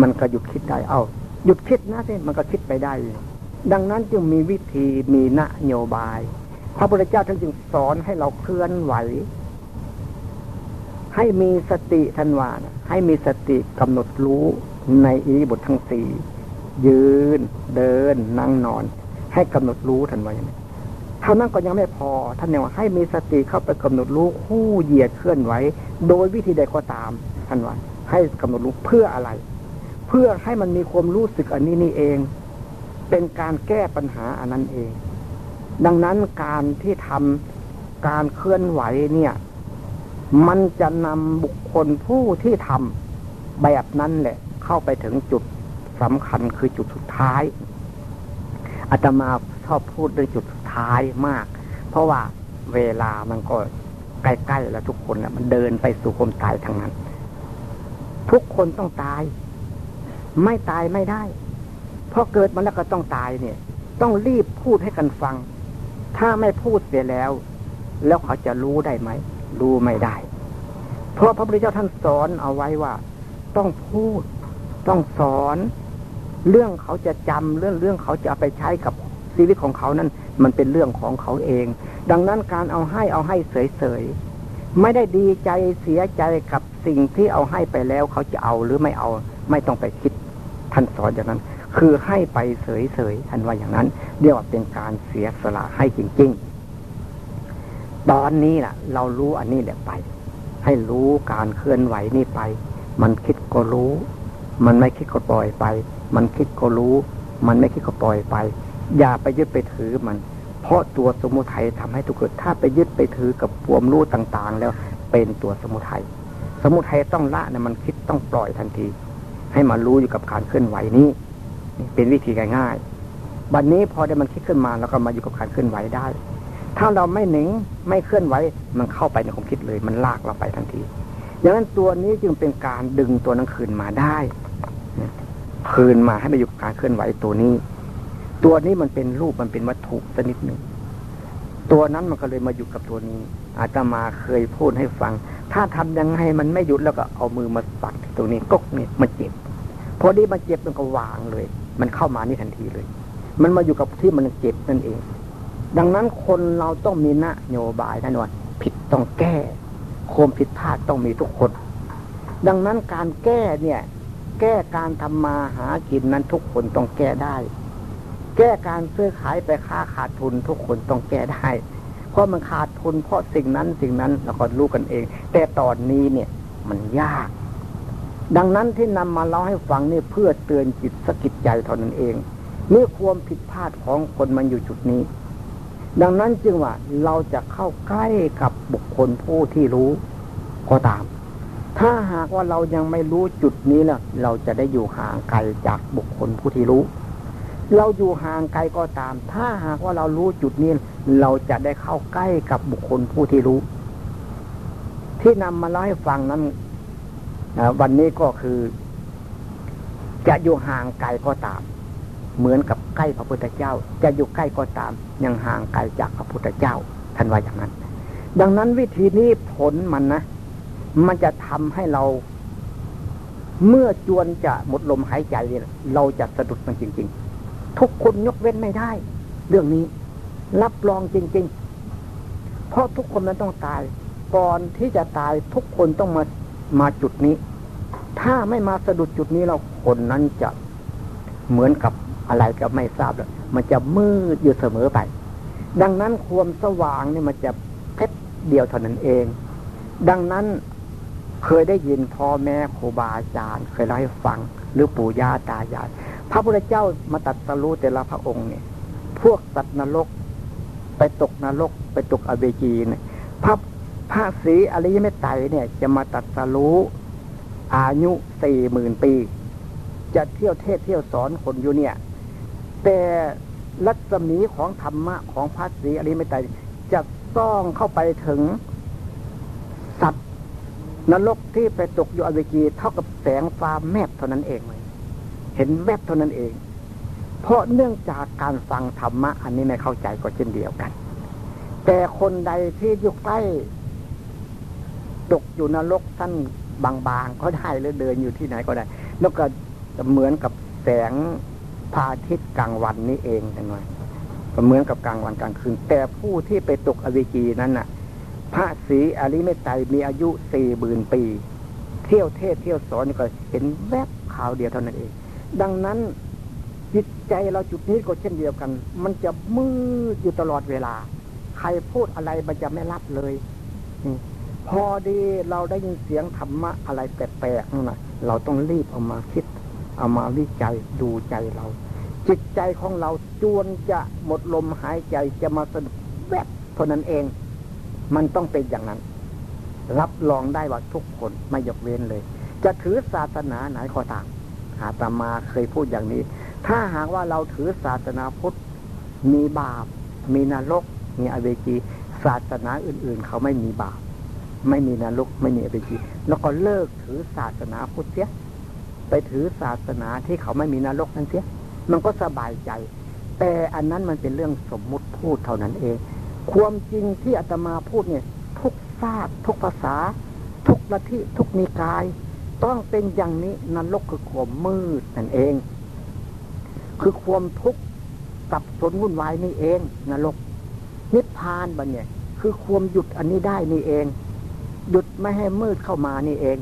มันก็หยุดคิดได้เอาหยุดคิดนะสิมันก็คิดไปได้ ดังนั้นจึงมีวิธีมีนโยบาย พระพุทธเจ้าท่านจึงสอนให้เราเคลื่อนไหว ให้มีสติทันวานให้มีสติกำหนดรู้ในอิริบททั้งสี่ยืน เดิน นั่งนอน ให้กำหนดรู้ทันไว้เท่านั้นก็ยังไม่พอ ท่านเนี่ยว่าให้มีสติเข้าไปกำหนดรู้คู่เหยียดเคลื่อนไหว โดยวิธีใดก็ตาม ท่านว่าให้กำหนดรู้เพื่ออะไร เพื่อให้มันมีความรู้สึกอันนี้นี่เอง เป็นการแก้ปัญหาอันนั้นเอง ดังนั้นการที่ทำการเคลื่อนไหวเนี่ย มันจะนำบุคคลผู้ที่ทำแบบนั้นแหละ เข้าไปถึงจุดสำคัญคือจุดสุดท้ายอาตมาชอบพูดเรื่องจุดสุดท้ายมาก เพราะว่าเวลามันก็ใกล้ๆแล้วทุกคนมันเดินไปสู่ความตายทางนั้น ทุกคนต้องตาย ไม่ตายไม่ได้ เพราะเกิดมาแล้วก็ต้องตายเนี่ย ต้องรีบพูดให้กันฟัง ถ้าไม่พูดเสียแล้ว แล้วเขาจะรู้ได้ไหม รู้ไม่ได้ เพราะพระพุทธเจ้าท่านสอนเอาไว้ว่า ต้องพูด ต้องสอน เรื่องเขาจะจำเรื่องเรื่องเขาจะเอาไปใช้กับชีวิตของเขานั้น มันเป็นเรื่องของเขาเอง ดังนั้นการเอาให้เอาให้เสยๆ ไม่ได้ดีใจเสียใจกับสิ่งที่เอาให้ไปแล้วเขาจะเอาหรือไม่เอา ไม่ต้องไปคิดท่านสอนอย่างนั้น คือให้ไปเฉยๆท่านว่าอย่างนั้นเรียกว่าเป็นการเสียสละให้จริง ๆ ตอนนี้ล่ะ เรารู้อันนี้แหละไป ให้รู้การเคลื่อนไหวนี่ไป มันคิดก็รู้ มันไม่คิดก็ปล่อยไป มันคิดก็รู้ มันไม่คิดก็ปล่อยไป อย่าไปยึดไปถือมัน เพราะตัวสมุทัยทำให้ทุกเกิด ถ้าไปยึดไปถือกับควมรู้ต่างๆ แล้วเป็นตัวสมุทัย สมุทัยต้องละเนี่ยมันคิดต้องปล่อยทันที ให้มารู้อยู่กับการเคลื่อนไหวนี้เป็นวิธีง่ายๆบัดนนี้พอได้มันคิดขึ้นมาแล้วก็มาอยู่กับการเคลื่อนไหวได้ ถ้าเราไม่หนิงไม่เคลื่อนไหวมันเข้าไปในความคิดเลย มันลากเราไปทันทีดังนั้นตัวนี้จึงเป็นการดึงตัวนั้นคืนมาได้ คืนมาให้มาอยู่กับการเคลื่อนไหวตัวนี้ ตัวนี้มันเป็นรูปมันเป็นวัตถุชนิดหนึ่ง ตัวนั้นมันก็เลยมาอยู่กับตัวนี้ อาตมาเคยพูดให้ฟัง ถ้าทำยังไงมันไม่หยุดแล้วก็เอามือมาปัดตรงนี้ก๊กนี่มันเจ็บพอดีมันเจ็บมันก็วางเลย มันเข้ามานี่ทันทีเลย มันมาอยู่กับที่มันเจ็บนั่นเอง ดังนั้นคนเราต้องมีนะโยบายนะนวลผิดต้องแก้โคมผิดพลาดต้องมีทุกคน ดังนั้นการแก้เนี่ย แก้การทำมาหากินนั้นทุกคนต้องแก้ได้ แก้การซื้อขายไปค้าขาดทุนทุกคนต้องแก้ได้ เพราะมันขาดทุนเพราะสิ่งนั้นสิ่งนั้นเราก็รู้กันเอง แต่ตอนนี้เนี่ยมันยาก ดังนั้นที่นำมาเล่าให้ฟังนี่เพื่อเตือนจิตสกิดใจเท่านั้นเองนี่ความผิดพลาดของคนมันอยู่จุดนี้ ดังนั้นจึงว่าเราจะเข้าใกล้กับบุคคลผู้ที่รู้ก็ตาม ถ้าหากว่าเรายังไม่รู้จุดนี้ล่ะ เราจะได้อยู่ห่างไกลจากบุคคลผู้ที่รู้ เราอยู่ห่างไกลก็ตาม ถ้าหากว่าเรารู้จุดนี้ เราจะได้เข้าใกล้กับบุคคลผู้ที่รู้ ที่นำมาเล่าให้ฟังนั้นวันนี้ก็คือ จะอยู่ห่างไกลก็ตาม เหมือนกับใกล้พระพุทธเจ้า จะอยู่ใกล้ก็ตาม ยังห่างไกลจากพระพุทธเจ้าท่านว่าอย่างนั้น ดังนั้นวิธีนี้ผลมันนะ มันจะทำให้เรา เมื่อจวนจะหมดลมหายใจเนี่ยเราจะสะดุดมันจริง ๆ ทุกคนยกเว้นไม่ได้ เรื่องนี้ รับรองจริง ๆ เพราะทุกคนมันต้องตาย ก่อนที่จะตายทุกคนต้องมามาจุดนี้ ถ้าไม่มาสะดุดจุดนี้เราคนนั้นจะเหมือนกับอะไรก็ไม่ทราบแล้วมันจะมืดอยู่เสมอไป ดังนั้นความสว่างนี่มันจะเพชรเดียวเท่านั้นเอง ดังนั้นเคยได้ยินพ่อแม่ครูบาอาจารย์ เคยเล่าให้ฟัง หรือปู่ย่าตายาย พระพุทธเจ้ามาตัดสรู้แต่ละพระองค์เนี่ย พวกสัตว์นรก ไปตกนรก ไปตกอเวจีเนี่ยพระพระศรีอริยเมตไตรเนี่ย จะมาตัดสรู้อายุสี่หมื่นปี จะเที่ยวเทศเที่ยวสอนคนอยู่เนี่ย แต่รัศมีของธรรมะของพระศรีอริยเมตไตรจะต้องเข้าไปถึงสัตว์นรกที่ไปตกอยู่อเวจีเท่ากับแสงฟ้าแมบเท่านั้นเองเลย เห็นแวบเท่านั้นเอง เพราะเนื่องจากการฟังธรรมะ อันนี้ไม่เข้าใจก็เช่นเดียวกัน แต่คนใดที่อยู่ใกล้ตกอยู่นรกสั้นบางๆก็ได้หรือเดินอยู่ที่ไหนก็ได้ แล้วก็เหมือนกับแสงพระอาทิตย์กลางวันนี้เองจังหน่อยเหมือนกับกลางวันกลางคืน แต่ผู้ที่ไปตกอเวจีนั้นน่ะ พระศรีอริเมตไตรมีอายุสี่หมื่นปี เที่ยวเทศเที่ยวสอนก็เห็นแวบข่าวเดียวเท่านั้นเอง ดังนั้นจิตใจเราจุดนี้ก็เช่นเดียวกัน มันจะมืดอยู่ตลอดเวลา ใครพูดอะไรมันจะไม่รับเลยพอดีเราได้ยินเสียงธรรมะอะไรแปลกๆนั่นนะเราต้องรีบเอามาคิด เอามาวิจัยดูใจเรา จิตใจของเราจวนจะหมดลมหายใจจะมาสะดุดแวบเท่านั้นเอง มันต้องเป็นอย่างนั้น รับรองได้ว่าทุกคนไม่ยกเว้นเลย จะถือศาสนาไหนก็ตาม อาตมาเคยพูดอย่างนี้ ถ้าหากว่าเราถือศาสนาพุทธมีบาป มีนรก มีอเวจี ศาสนาอื่น ๆ เขาไม่มีบาป ไม่มีนรก ไม่มีอเวจี แล้วก็เลิกถือศาสนาพุทธเสีย ไปถือศาสนาที่เขาไม่มีนรกนั่นเสีย มันก็สบายใจ แต่อันนั้นมันเป็นเรื่องสมมุติพูดเท่านั้นเอง ความจริงที่อาตมาพูดเนี่ย ทุกศาตร์ทุกภาษา ทุกละที่ทุกนิกาย ต้องเป็นอย่างนี้นรกคือความมืดนั่นเอง คือความทุกข์สับสนวุ่นวายนี่เองนรก นิพพานบันเนี่ย คือความหยุดอันนี้ได้นี่เอง หยุดไม่ให้มืดเข้ามานี่เอง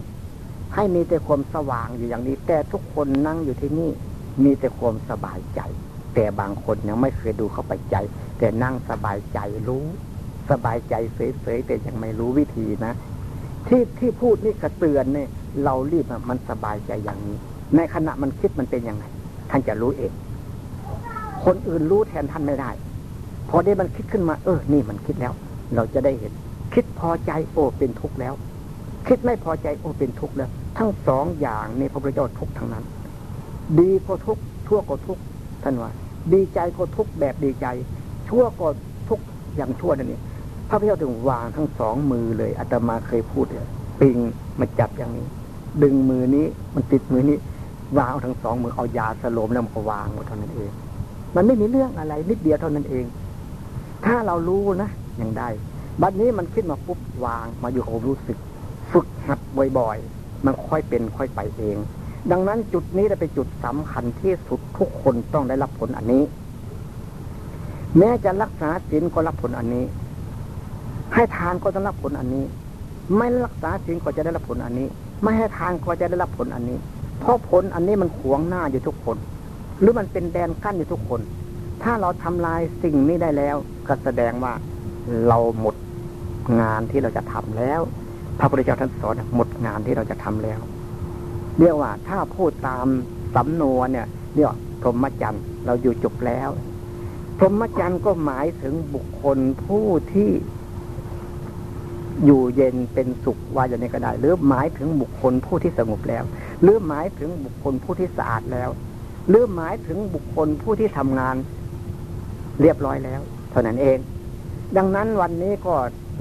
ให้มีแต่ความสว่างอยู่อย่างนี้ แต่ทุกคนนั่งอยู่ที่นี่ มีแต่ความสบายใจ แต่บางคนยังไม่เคยดูเข้าไปใจ แต่นั่งสบายใจรู้ สบายใจเฉยๆแต่ยังไม่รู้วิธีนะ ที่ที่พูดนี่กระเตือนเนี่ย เรารีบมันสบายใจอย่างนี้ ในขณะมันคิดมันเป็นยังไง ท่านจะรู้เอง คนอื่นรู้แทนท่านไม่ได้ พอได้มันคิดขึ้นมา เออ นี่มันคิดแล้ว เราจะได้เห็น คิดพอใจโอ้เป็นทุกข์แล้ว คิดไม่พอใจโอ้เป็นทุกข์แล้ว ทั้งสองอย่างในพระพุทธเจ้าทุกข์ทั้งนั้น ดีก็ทุกข์ชั่วก็ทุกข์ท่านว่า ดีใจก็ทุกข์แบบดีใจ ชั่วก็ทุกข์อย่างชั่วนั่นเองพระพุทธเจ้าถึงวางทั้งสองมือเลยอาตมาเคยพูดเลยปิงมาจับอย่างนี้ ดึงมือนี้ มันติดมือนี้วางเอาทั้งสองมือเอายาสโลมแล้วมันก็วางหมดเท่านั้นเอง มันไม่มีเรื่องอะไร นิดเดียวเท่านั้นเอง ถ้าเรารู้นะยังได้บัดนี้มันขึ้นมาปุ๊บวางมาอยู่กับรู้สึก ฝึกหัดบ่อยๆมันค่อยเป็นค่อยไปเอง ดังนั้นจุดนี้จะเป็นจุดสำคัญที่สุดทุกคนต้องได้รับผลอันนี้ แม้จะรักษาศีลก็รับผลอันนี้ ให้ทานก็ต้องรับผลอันนี้ ไม่รักษาศีลก็จะได้รับผลอันนี้ ไม่ให้ทานก็จะได้รับผลอันนี้ เพราะผลอันนี้มันขวงหน้าอยู่ทุกคน หรือมันเป็นแดนกั้นอยู่ทุกคน ถ้าเราทำลายสิ่งนี้ได้แล้วก็แสดงว่าเราหมดงานที่เราจะทำแล้ว พระพุทธเจ้าท่านสอนหมดงานที่เราจะทำแล้ว เรียกว่าถ้าพูดตามสำนวนเนี่ยเรียกพรหมจรรย์เราอยู่จบแล้ว พรหมจรรย์ก็หมายถึงบุคคลผู้ที่ อยู่เย็นเป็นสุขว่าอย่างนี้ก็ได้ หรือหมายถึงบุคคลผู้ที่สงบแล้ว หรือหมายถึงบุคคลผู้ที่สะอาดแล้ว หรือหมายถึงบุคคลผู้ที่ทำงานเรียบร้อยแล้ว เท่านั้นเอง ดังนั้นวันนี้ก็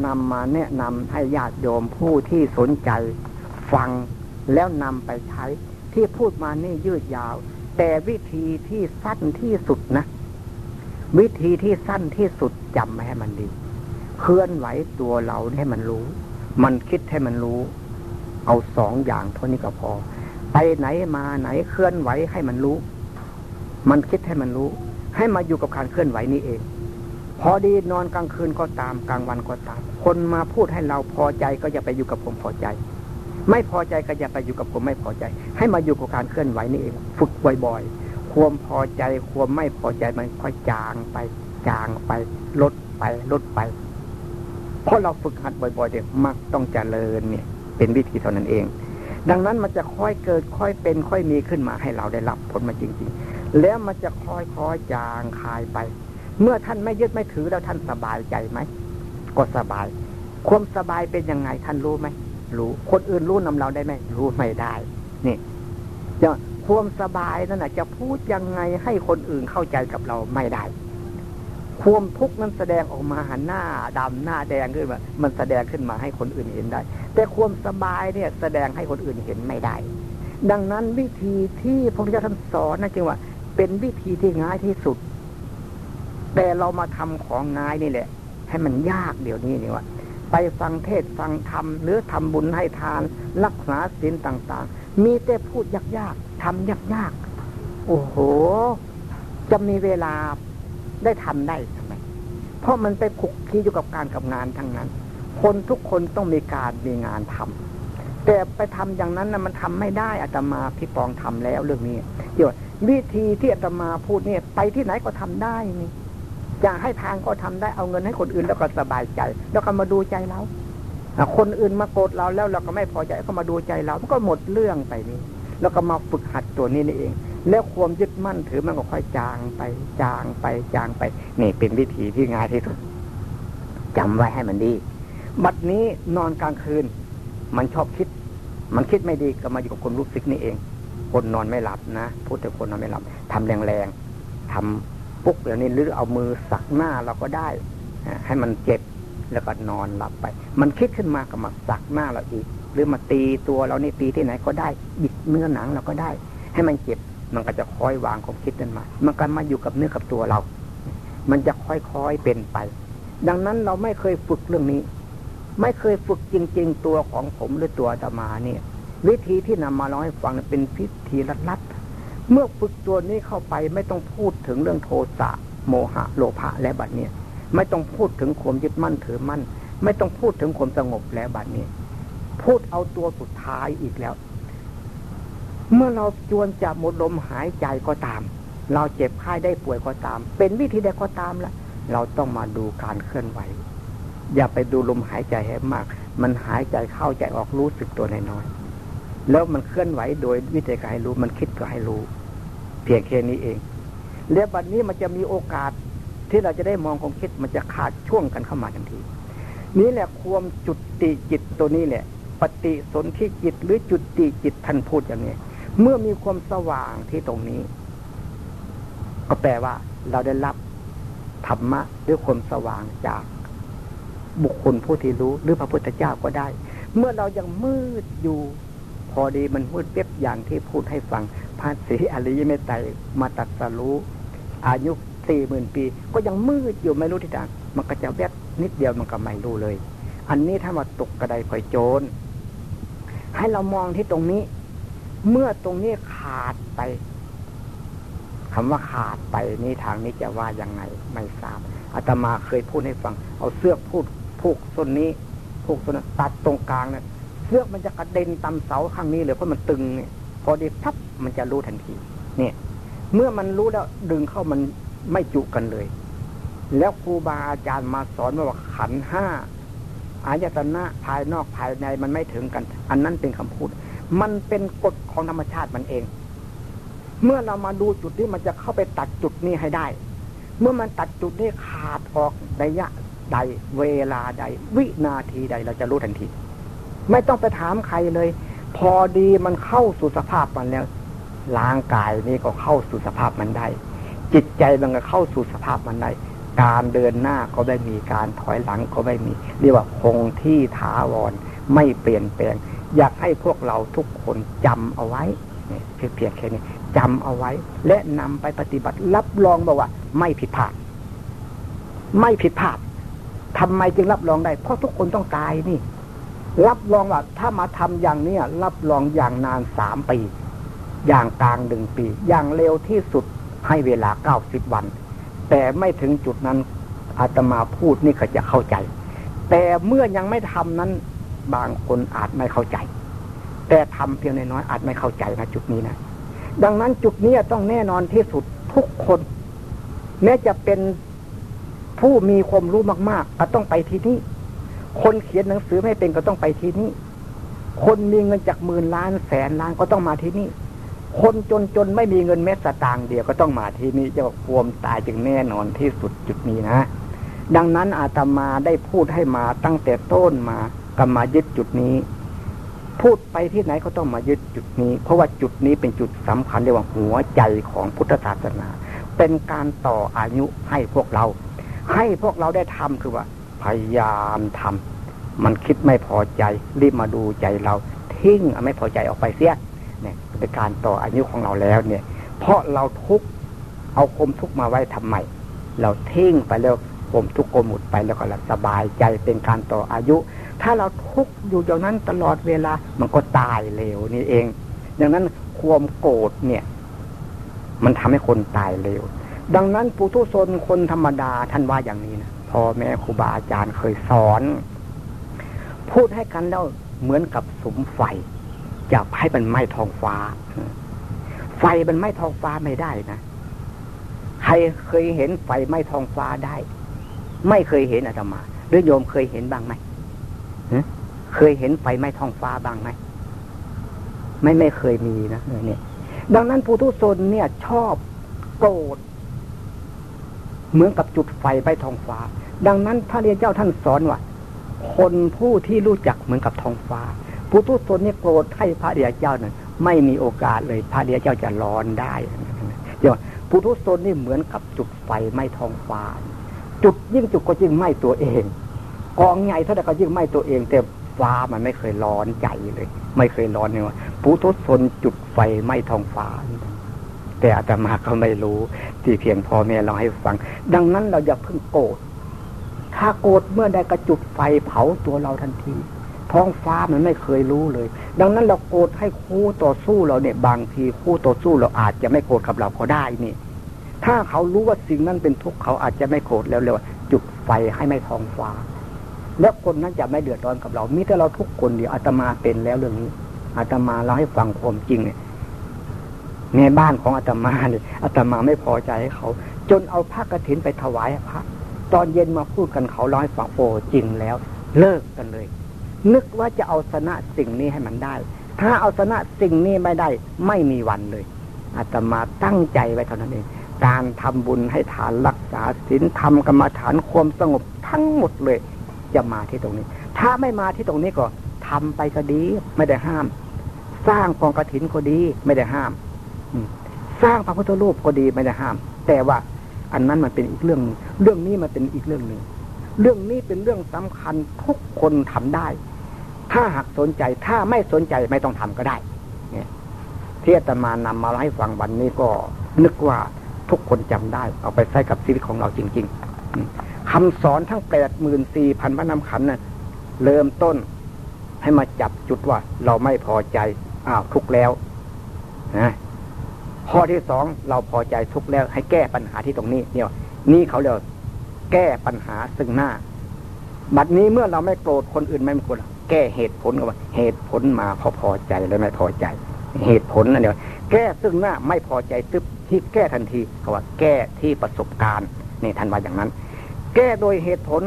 นำมาแนะนำให้ญาติโยมผู้ที่สนใจฟังแล้วนำไปใช้ ที่พูดมานี่ยืดยาว แต่วิธีที่สั้นที่สุดนะ วิธีที่สั้นที่สุดจำให้มันดี เคลื่อนไหวตัวเราให้มันรู้ มันคิดให้มันรู้ เอาสองอย่างเท่านี้ก็พอ ไปไหนมาไหนเคลื่อนไหวให้มันรู้ มันคิดให้มันรู้ ให้มาอยู่กับการเคลื่อนไหวนี้เอง พอดีนอนกลางคืนก็ตามกลางวันก็ตาม คนมาพูดให้เราพอใจก็อย่าไปอยู่กับผมพอใจ ไม่พอใจก็อย่าไปอยู่กับผมไม่พอใจ ให้มาอยู่กับการเคลื่อนไหวนี่เอง ฝึกบ่อยๆ ความพอใจความไม่พอใจมันค่อยจางไป จางไป ลดไปลดไป เพราะเราฝึกหัดบ่อยๆเด็กมักต้องเจริญเนี่ย เป็นวิธีเท่านั้นเอง ดังนั้นมันจะค่อยเกิดค่อยเป็นค่อยมีขึ้นมาให้เราได้รับผลมาจริง ๆ แล้วมันจะค่อยๆจางคายไป เมื่อท่านไม่ยึดไม่ถือแล้วท่านสบายใจไหมก็สบาย ความสบายเป็นยังไงท่านรู้ไหมรู้ คนอื่นรู้นำเราได้ไหมรู้ไม่ได้ นี่จะความสบายนั่นแหะจะพูดยังไงให้คนอื่นเข้าใจกับเราไม่ได้ ความทุกข์นั้นแสดงออกมาหันหน้าดำหน้าแดงขึ้นมา มันแสดงขึ้นมาให้คนอื่นเห็นได้ แต่ความสบายเนี่ยแสดงให้คนอื่นเห็นไม่ได้ ดังนั้นวิธีที่พระพุทธเจ้าท่านสอนนั่นจึงว่า เป็นวิธีที่ง่ายที่สุด แต่เรามาทำของง่ายนี่แหละ ให้มันยากเดี๋ยวนี้นี่ว่าไปฟังเทศฟังธรรมหรือทำบุญให้ทาน รักษาศีลต่าง ๆ มีแต่พูดยากๆทำยากๆโอ้โห จะมีเวลา ได้ทำได้ทำไมเพราะมันไปคุกคีอยู่กับการกับงานทั้งนั้น คนทุกคนต้องมีการมีงานทำแต่ไปทำอย่างนั้นนะมันทำไม่ได้อาตมาพี่ปองทำแล้วเรื่องนี้เดี๋ยววิธีที่อาตมาพูดเนี่ย ไปที่ไหนก็ทำได้นี่จะให้ทางก็ทำได้เอาเงินให้คนอื่นแล้วก็สบายใจ แล้วก็มาดูใจเราคนอื่นมาโกรธเราแล้วเราก็ไม่พอใจก็มาดูใจเรา มันก็หมดเรื่องไปนี่แล้วก็มาฝึกหัดตัวนี้นี่เอง แล้วความยึดมั่นถือมันก็ค่อยจางไป จางไป จางไป นี่เป็นวิธีที่ง่ายที่สุดจำไว้ให้มันดี บัดนี้นอนกลางคืน มันชอบคิด มันคิดไม่ดีก็มาอยู่กับคนรู้สึกนี่เอง คนนอนไม่หลับนะพูดแต่คนนอนไม่หลับทำแรงๆทำปุ๊กอย่างนี้หรือเอามือสักหน้าเราก็ได้ให้มันเจ็บแล้วก็นอนหลับไป มันคิดขึ้นมาก็มาสักหน้าเราอีก หรือมาตีตัวเรานี่ตีที่ไหนก็ได้บิดเนื้อหนังเราก็ได้ ให้มันเจ็บ มันก็จะค่อยวางความคิดนั้นมา มันก็มาอยู่กับเนื้อกับตัวเรา มันจะค่อยๆเป็นไป ดังนั้นเราไม่เคยฝึกเรื่องนี้ ไม่เคยฝึกจริง ๆ ตัวของผมหรือตัวตมาเนี่ย วิธีที่นำมาเล่าให้ฟังเป็นพิธีลัดเมื่อฝึกตัวนี้เข้าไปไม่ต้องพูดถึงเรื่องโทสะโมหะโลภะและบัดเนี่ยไม่ต้องพูดถึงความยึดมั่นถือมั่น ไม่ต้องพูดถึงความสงบแล้วบัดนี้ พูดเอาตัวสุดท้ายอีกแล้ว เมื่อเราจวนจะหมดลมหายใจก็ตาม เราเจ็บไข้ได้ป่วยก็ตาม เป็นวิธีใดก็ตามละเราต้องมาดูการเคลื่อนไหว อย่าไปดูลมหายใจให้มาก มันหายใจเข้าใจออกรู้สึกตัวน้อยๆแล้วมันเคลื่อนไหวโดยวิธีการให้รู้มันคิดก็ให้รู้ เพียงแค่นี้เอง แล้วบัดนนี้มันจะมีโอกาสที่เราจะได้มองความคิดมันจะขาดช่วงกันเข้ามาทันที นี้แหละความจุดติจิตตัวนี้แหละปฏิสนธิจิตหรือจุดติจิตท่านพูดอย่างนี้ เมื่อมีความสว่างที่ตรงนี้ ก็แปลว่า เราได้รับธรรมะด้วยความสว่างจากบุคคลผู้ที่รู้หรือพระพุทธเจ้าก็ได้ เมื่อเรายังมืดอยู่ พอดีมันพูดเป๊บอย่างที่พูดให้ฟังพระศรีอริยเมตไตรมาตัดสรู้อายุสี่หมื่นปี ก็ยังมืดอยู่ไม่รู้ที่ต่างมันก็จะแวบนิดเดียวมันก็ไม่รู้เลย อันนี้ถ้ามาตกกระไดคอยโจรให้เรามองที่ตรงนี้ เมื่อตรงนี้ขาดไปคำว่าขาดไปนี่ทางนี้จะว่ายังไงไม่ทราบอาตมาเคยพูดให้ฟัง เอาเสื้อพูดผูกส้นนี้ผูกส้นตัดตรงกลางเนะเสื้อมันจะกระเด็นตามเสาข้างนี้เลยเพราะมันตึงเนี่ย พอดีพับมันจะรู้ทันที เนี่ย เมื่อมันรู้แล้วดึงเข้ามันไม่จุกันเลย แล้วครูบาอาจารย์มาสอนว่าขันห้าอายตนะภายนอกภายในมันไม่ถึงกัน อันนั้นเป็นคำพูด มันเป็นกฎของธรรมชาติมันเอง เมื่อเรามาดูจุดนี้มันจะเข้าไปตัดจุดนี้ให้ได้ เมื่อมันตัดจุดนี้ขาดออกระยะใดเวลาใด วินาทีใดเราจะรู้ทันที ไม่ต้องไปถามใครเลย พอดีมันเข้าสู่สภาพมันแล้วร่างกายนี้ก็เข้าสู่สภาพมันได้ จิตใจมันก็เข้าสู่สภาพมันได้การเดินหน้าก็ไม่มีการถอยหลังก็ไม่มี เรียกว่าคงที่ถาวรไม่เปลี่ยนแปลง อยากให้พวกเราทุกคนจำเอาไว้เพียงแค่นี้จำเอาไว้ และนำไปปฏิบัติรับรองบอกว่า ไม่ผิดพลาด ไม่ผิดพลาดทำไมจึงรับรองได้ เพราะทุกคนต้องตายนี่ รับรองว่า ถ้ามาทำอย่างเนี้ยรับรองอย่างนานสามปี อย่างกลางหนึ่งปี อย่างเร็วที่สุดให้เวลาเก้าสิบวัน แต่ไม่ถึงจุดนั้นอาตมาพูดนี่เขาจะเข้าใจ แต่เมื่อยังไม่ทำนั้น บางคนอาจไม่เข้าใจ แต่ทำเพียงน้อยอาจไม่เข้าใจนะจุดนี้นะดังนั้นจุดนี้ต้องแน่นอนที่สุดทุกคน แม้จะเป็นผู้มีความรู้มาก ๆ ก็ต้องไปที่นี่ คนเขียนหนังสือไม่เป็นก็ต้องไปที่นี่ คนมีเงินจากหมื่นล้านแสนล้านก็ต้องมาที่นี่ คนจนจนไม่มีเงินแม้สตางค์เดียวก็ต้องมาที่นี่จะความตายจึงแน่นอนที่สุดจุดนี้นะ ดังนั้นอาตมาได้พูดให้มาตั้งแต่ต้นมา ก็มายึดจุดนี้ พูดไปที่ไหนก็ต้องมายึดจุดนี้ เพราะว่าจุดนี้เป็นจุดสำคัญเรียกว่าหัวใจของพุทธศาสนา เป็นการต่ออายุให้พวกเรา ให้พวกเราได้ทำคือว่า พยายามทำมันคิดไม่พอใจรีบมาดูใจเราทิ้งไม่พอใจออกไปเสียเนี่ยเป็นการต่ออายุของเราแล้วเนี่ย เพราะเราทุกเอาคมทุกมาไว้ทำไมเราทิ้งไปแล้วคมทุกโกหมดไปแล้วก็สบายใจเป็นการต่ออายุ ถ้าเราทุกข์อยู่อย่างนั้นตลอดเวลา มันก็ตายเร็วนี่เอง ดังนั้นความโกรธเนี่ย มันทำให้คนตายเร็ว ดังนั้นปุถุชนคนธรรมดาท่านว่าอย่างนี้นะพ่อแม่ครูบาอาจารย์เคยสอน พูดให้กันแล้วเหมือนกับสมไฟจะให้มันไหม้ทองฟ้า ไฟมันไหม้ทองฟ้าไม่ได้นะใครเคยเห็นไฟไหม้ทองฟ้าได้ ไม่เคยเห็นอาตมาหรือโยมเคยเห็นบ้างไหม เคยเห็นไฟไหม้ท้องฟ้าบ้างไหมไม่ไม่เคยมีนะเนี่ย ดังนั้นปุถุชนเนี่ย ชอบโกรธเหมือนกับจุดไฟไปท้องฟ้า ดังนั้นพระเรียนเจ้าท่านสอนว่าคนผู้ที่รู้จักเหมือนกับท้องฟ้าผู้ทุชนนี่โกรธให้พระเดียเจ้านั้นไม่มีโอกาสเลยพระเดียเจ้าจะร้อนได้เดี๋ยวผู้ทุชนนี่เหมือนกับจุดไฟไม่ท้องฟ้า จุดยิ่งจุดก็ยิ่งไหม้ตัวเอง กองใหญ่เท่าไหร่ก็ยิ่งไหม้ตัวเอง แต่ฟ้ามันไม่เคยร้อนใจเลย ไม่เคยร้อนเนี่ยว่าผู้ทุชนจุดไฟไหม้ทองฟ้า แต่อาตมาก็ไม่รู้ ที่เพียงพ่อแม่เราให้ฟัง ดังนั้นเราอย่าเพิ่งโกรธถ้าโกรธเมื่อใดกระจุดไฟเผาตัวเราทันทีท้องฟ้ามันไม่เคยรู้เลย ดังนั้นเราโกรธให้คู่ต่อสู้เราเนี่ย บางทีคู่ต่อสู้เราอาจจะไม่โกรธกับเราก็ได้นี่ ถ้าเขารู้ว่าสิ่งนั้นเป็นทุกข์เขาอาจจะไม่โกรธแล้วเลยว่าจุดไฟให้ไม่ท้องฟ้า แล้วคนนั้นจะไม่เดือดร้อนกับเรามิแต่เราทุกคนเดียวอาตมาเป็นแล้วเรื่องนี้อาตมาเราให้ฟังความจริงเนี่ยในบ้านของอาตมาเนี่ยอาตมาไม่พอใจให้เขา จนเอาผ้ากรถินไปถวายพระ ตอนเย็นมาพูดกันเขาร้อยฝังโอจริงแล้ว เลิกกันเลย นึกว่าจะเอาชนะสิ่งนี้ให้มันได้ ถ้าเอาชนะสิ่งนี้ไม่ได้ ไม่มีวันเลยอาตมาตั้งใจไว้เท่านั้นเองการทำบุญให้ฐานรักษาศีลทำกรรมฐานความสงบทั้งหมดเลย จะมาที่ตรงนี้ ถ้าไม่มาที่ตรงนี้ก็ทำไปก็ดี ไม่ได้ห้าม สร้างกองกระถินก็ดีไม่ได้ห้ามสร้างพระพุทธรูปก็ดีไม่ได้ห้าม แต่ว่าอันนั้นมันเป็นอีกเรื่อง เรื่องนี้มันเป็นอีกเรื่องหนึ่งเรื่องนี้เป็นเรื่องสำคัญทุกคนทำได้ ถ้าหากสนใจถ้าไม่สนใจไม่ต้องทำก็ได้ เนี่ยที่อาตมานำมาให้ฟังวันนี้ก็นึกว่าทุกคนจำได้ เอาไปใช้กับชีวิตของเราจริง ๆ คำสอนทั้งแปดหมื่นสี่พันพระนำขันนะ่ะเริ่มต้นให้มาจับจุดว่า เราไม่พอใจ อ้าวทุกแล้วนะข้อที่สองเราพอใจทุกแล้ว ให้แก้ปัญหาที่ตรงนี้เนี่ยนี่เขาเรียกแก้ปัญหาซึ่งหน้า บัดนี้เมื่อเราไม่โกรธคนอื่นไม่โกรธแก้เหตุผลกันว่า เหตุผลมาพอพอใจแล้วไม่พอใจ เหตุผลนั่นเดียวแก้ซึ่งหน้าไม่พอใจตึ๊บที่แก้ทันทีเขาว่า แก้ที่ประสบการณ์นี่ท่านว่าอย่างนั้น แก้โดยเหตุผล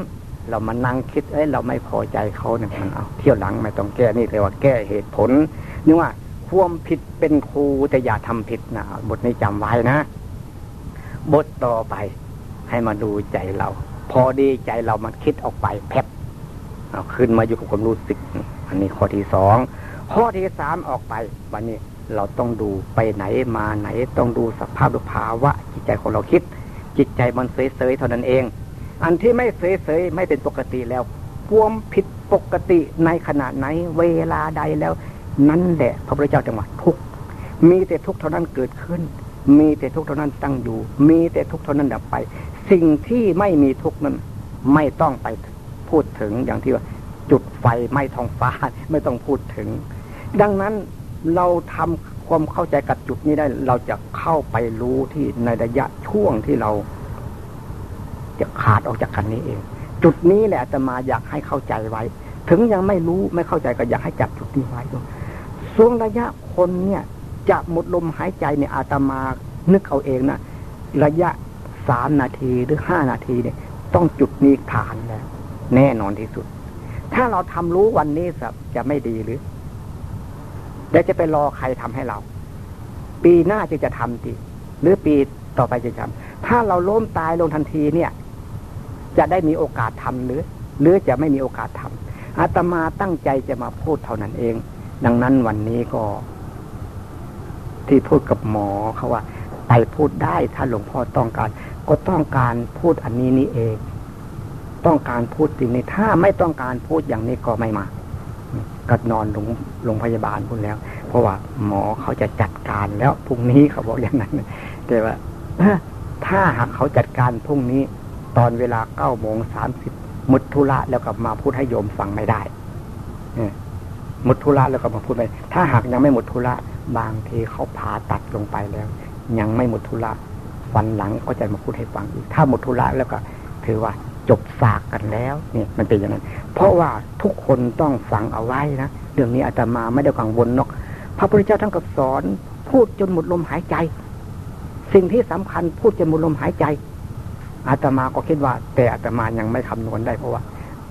เรามานั่งคิดเอ้ยเราไม่พอใจเขาเนี่ยมันเอาเที่ยวหลังไม่ต้องแก้นี่เลยว่าแก้เหตุผลนี่ว่าความผิดเป็นครูแต่อย่าทำผิดนะบทนี้จำไว้นะบทต่อไป ให้มาดูใจเรา พอดีใจเรามันคิดออกไปแพบเอาขึ้นมาอยู่กับความรู้สึก อันนี้ข้อที่สองข้อที่สามออกไป วันนี้เราต้องดูไปไหนมาไหน ต้องดูสภาพภาวะจิตใจของเราคิด จิตใจมันเสยๆเท่านั้นเอง อันที่ไม่เสยๆไม่เป็นปกติแล้วความผิดปกติในขณะไหนเวลาใดแล้ว นั่นแหละพระพุทธเจ้าจังหวะทุกมีแต่ทุกเท่านั้นเกิดขึ้น มีแต่ทุกเท่านั้นตั้งอยู่ มีแต่ทุกเท่านั้นดับไป สิ่งที่ไม่มีทุกนั้นไม่ต้องไปพูดถึงอย่างที่ว่า จุดไฟไม่ทองฟ้าไม่ต้องพูดถึง ดังนั้นเราทำความเข้าใจกับจุดนี้ได้ เราจะเข้าไปรู้ที่ในระยะช่วงที่เรา จะขาดออกจากกันนี้เอง จุดนี้แหละจะมาอยากให้เข้าใจไว้ ถึงยังไม่รู้ไม่เข้าใจก็อยากให้จับจุดนี้ไว้ด้วยช่วงระยะคนเนี่ย จะหมดลมหายใจเนี่ยอาตมานึกเอาเองนะระยะสามนาทีหรือห้านาทีเนี่ย ต้องจุดนี้ฐานแล้วแน่นอนที่สุด ถ้าเราทำรู้วันนี้สับจะไม่ดีหรือเดี๋ยวจะไปรอใครทำให้เรา ปีหน้าจะจะทำดีหรือปีต่อไปจะทำถ้าเราล้มตายลงทันทีเนี่ย จะได้มีโอกาสทำหรือ หรือจะไม่มีโอกาสทำอาตมาตั้งใจจะมาพูดเท่านั้นเอง ดังนั้นวันนี้ก็ ที่พูดกับหมอเขาว่าไปพูดได้ถ้าหลวงพ่อต้องการ ก็ต้องการพูดอันนี้นี่เอง ต้องการพูดสิ่งนี้ถ้าไม่ต้องการพูดอย่างนี้ก็ไม่มาก็นอนโรงพยาบาลพูดแล้ว เพราะว่าหมอเขาจะจัดการแล้วพรุ่งนี้เขาบอกอย่างนั้นแต่ว่าถ้าหากเขาจัดการพรุ่งนี้ ตอนเวลาเก้าโมงสามสิบมุดทุระแล้วก็มาพูดให้โยมฟังไม่ได้มุดทุระแล้วก็มาพูดไป ถ้าหากยังไม่หมดทุระบางทีเขาผ่าตัดลงไปแล้ว ยังไม่หมดทุระวันหลังก็จะมาพูดให้ฟังอีก ถ้าหมดทุระแล้วก็ถือว่าจบสากกันแล้วเนี่ยมันเป็นอย่างนั้น เพราะว่าทุกคนต้องฟังเอาไว้นะเรื่องนี้อาตมาไม่ได้กังวลนก พระพุทธเจ้าท่านก็สอน พูดจนหมดลมหายใจ สิ่งที่สำคัญพูดจนหมดลมหายใจ อาตมาก็คิดว่า แต่อาตมายังไม่คำนวณได้เพราะว่า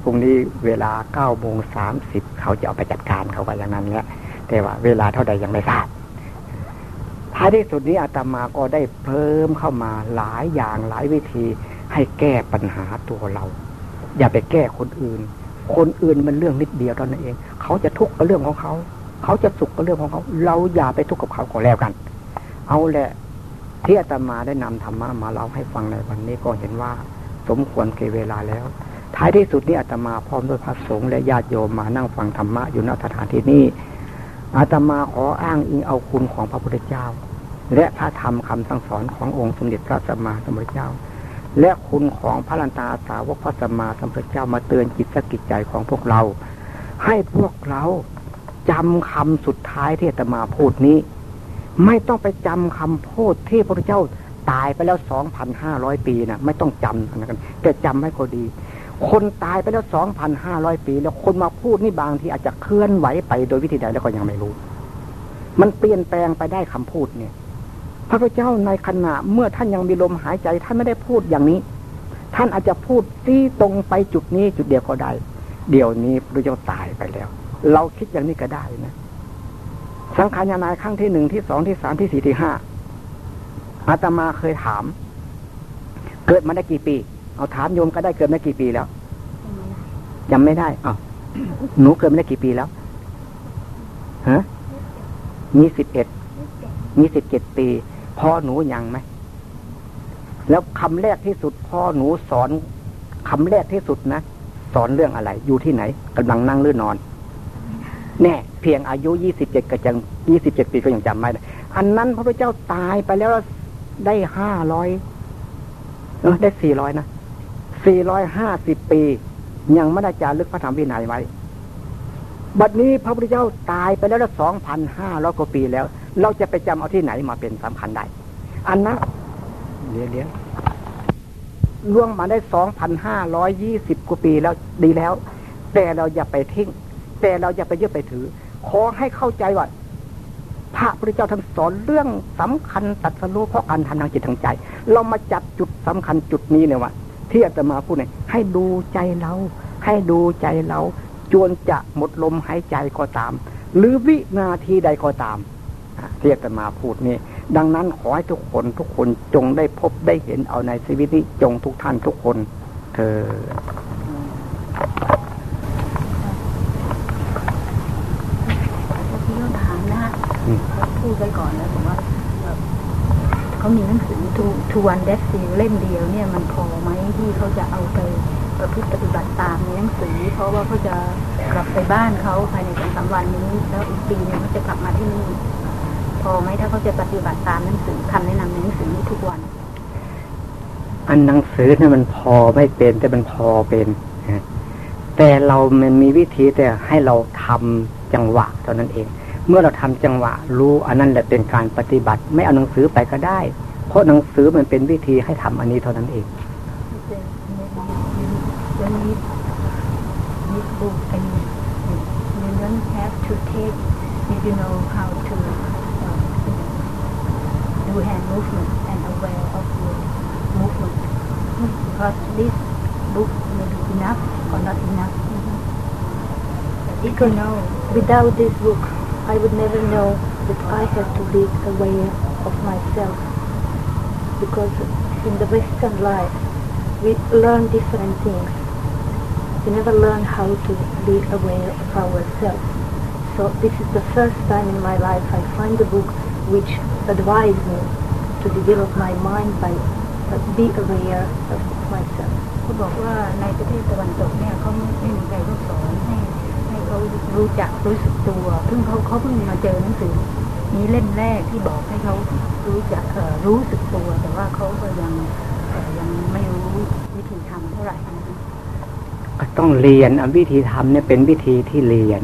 พรุ่งนี้เวลาเก้าโมงสามสิบเขาจะเอาไปจัดการเขาว่าอย่างนั้นแหล้วแต่ว่าเวลาเท่าใดยังไม่ทราบท้ายที่สุดนี้อาตมาก็ได้เพิ่มเข้ามาหลายอย่างหลายวิธีให้แก้ปัญหาตัวเรา อย่าไปแก้คนอื่น คนอื่นมันเรื่องนิดเดียวเท่านั้นเอง เขาจะทุกข์กับเรื่องของเขา เขาจะสุขกับเรื่องของเขา เราอย่าไปทุกข์กับเขาก็แล้วกัน เอาแหละ ที่อาตมาได้นำธรรมะมาเล่าให้ฟังในวันนี้ก็เห็นว่า สมควรเกเวลาแล้ว ท้ายที่สุดนี้อาตมาพร้อมด้วยพระสงฆ์และญาติโยมมานั่งฟังธรรมะอยู่ณสถานที่นี้อาตมาขออ้างอิงเอาคุณของพระพุทธเจ้า และพระธรรมคำสั่งสอนขององค์สมเด็จพระสัมมาสัมพุทธเจ้า และคุณของพระลันตาสาวกพระสัมมาสัมพุทธเจ้ามาเตือนจิตสกิจใจของพวกเรา ให้พวกเราจำคำสุดท้ายที่จะมาพูดนี้ ไม่ต้องไปจำคำพูดที่พระเจ้าตายไปแล้วสองพันห้าร้อยปีนะไม่ต้องจำนะกันแต่จำให้ก็ดี คนตายไปแล้วสองพันห้าร้อยปี แล้วคนมาพูดนี่บางทีอาจจะเคลื่อนไหวไปโดยวิธีใดแล้วก็ยังไม่รู้ มันเปลี่ยนแปลงไปได้คำพูดเนี่ย พระพุทธเจ้าในขณะเมื่อท่านยังมีลมหายใจท่านไม่ได้พูดอย่างนี้ ท่านอาจจะพูดที่ตรงไปจุดนี้จุดเดียวก็ได้ เดี๋ยวนี้พระเจ้าตายไปแล้ว เราคิดอย่างนี้ก็ได้นะ สังขารยานายครั้งที่หนึ่งที่สองที่สามที่สี่ที่ห้าอาตมาเคยถาม เกิดมาได้กี่ปี เอาถามโยมก็ได้เกิดมากี่ปีแล้วจำไม่ได้อ้าวหนูเกิดมาได้กี่ปีแล้วฮะยี่สิบเอ็ดยี่สิบเจ็ดปีพ่อหนูยังไหมแล้วคำแรกที่สุดพ่อหนูสอนคำแรกที่สุดนะสอนเรื่องอะไร อยู่ที่ไหนกำลังนั่งหรือนอน แน่เพียงอายุยี่สิบเจ็ดก็ยังยี่สิบเจ็ดปีก็ยังจำไม่ได้อันนั้นพระพุทธเจ้าตายไปแล้วได้ห้าร้อยได้สี่ร้อยนะสี่ร้อยห้าสิบปี ยังไม่ได้จารึกพระธรรมวินัยไว้บัดนี้พระพุทธเจ้าตายไปแล้วสองพันห้าร้อยกว่าปีแล้ว เราจะไปจำเอาที่ไหนมาเป็นสำคัญได้ อันนั้นเลี้ยเลี้ยล่วงมาได้สองพันห้าร้อยยี่สิบกว่าปีแล้วดีแล้ว แต่เราอย่าไปทิ้ง แต่เราอย่าไปยึดไปถือ ขอให้เข้าใจว่าพระพุทธเจ้าท่านสอนเรื่องสำคัญตัดสรู้เพราะการทำทางจิตทางใจ เรามาจับจุดสำคัญจุดนี้เนี่ยว่าที่อาตมาพูดเนี่ยให้ดูใจเรา ให้ดูใจเรา จวนจะหมดลมหายใจก็ตาม หรือวินาทีใดก็ตามที่อาตมาพูดนี่ดังนั้นขอให้ทุกคนทุกคนจงได้พบได้เห็นเอาในชีวิตนี้จงทุกท่านทุกคนเธอที่เขาถามนะฮะ พูดไปก่อนแล้วผมว่าเขามีหนังสือทูทูวันเดซิลเล่มเดียวเนี่ยมันพอไหมที่เขาจะเอาไปประพฤติปฏิบัติตามในหนังสือ เพราะว่าเขาจะกลับไปบ้านเขาภายในสองสามวันนี้ แล้วอีกปีนึงเขาจะกลับมาที่นี่พอไหมถ้าเขาจะปฏิบัติตามหนังสือคำแนะนำในหนังสือนี้ทุกวัน อันหนังสือเนี่ยมันพอไม่เป็น แต่มันพอเป็นนะแต่เรามันมีวิธีแต่ให้เราทำจังหวะเท่านั้นเอง เมื่อเราทำจังหวะ รู้อันนั้นแหละเป็นการปฏิบัติ ไม่เอาหนังสือไปก็ได้ เพราะหนังสือมันเป็นวิธีให้ทำอันนี้เท่านั้นเองก็ without this book I would never know that I have to be aware of myself. Because in the Western life, we learn different things. We never learn how to be aware of ourselves. So this is the first time in my life I find a book which advised me to develop my mind by uh, be aware of myself. เขาบอกว่าในประเทศตะวันตกเนี่ยเขาไม่ไม่มีใครเขาสอนให้ให้ เขารู้จักรู้สึกตัวเพิ่งเขาเขาเพิ่งมาเจอหนังสือนี้เล่มแรกที่บอกให้เขารู้จักเออรู้สึกตัว แต่ว่าเขาก็ยังยังไม่รู้วิธีทำเท่าไหร่นะคะก็ต้องเรียนวิธีทำเนี่ยเป็นวิธีที่เรียน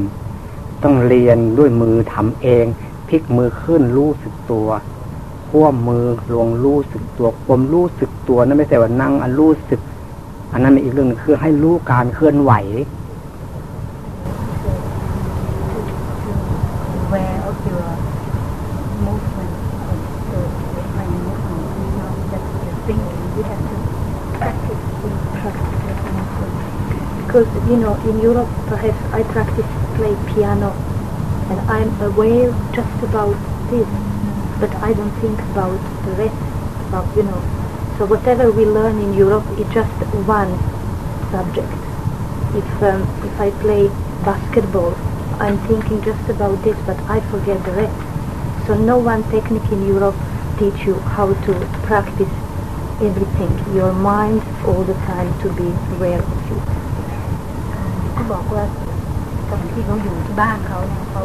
ต้องเรียนด้วยมือทำเองพลิกมือขึ้นรู้สึกตัวขั้วมมือลงรู้สึกตัวความรู้สึกตัวนั่นไม่ใช่ว่านั่งอันรู้สึก อันนั้นอีกเรื่องหนึงคือให้รู้การเคลื่อนไหว Because, you know, in Europe, perhaps I practice play piano and I'm aware just about this, but I don't think about the rest, about, you know. So whatever we learn in Europe is just one subject. If, um, if I play basketball, I'm thinking just about this, but I forget the rest. So no one technique in Europe teach you how to practice everything, your mind all the time to be aware of you. เขาบอกว่าตอนที่เขาอยู่ที่บ้านเขาเนี่ยเขา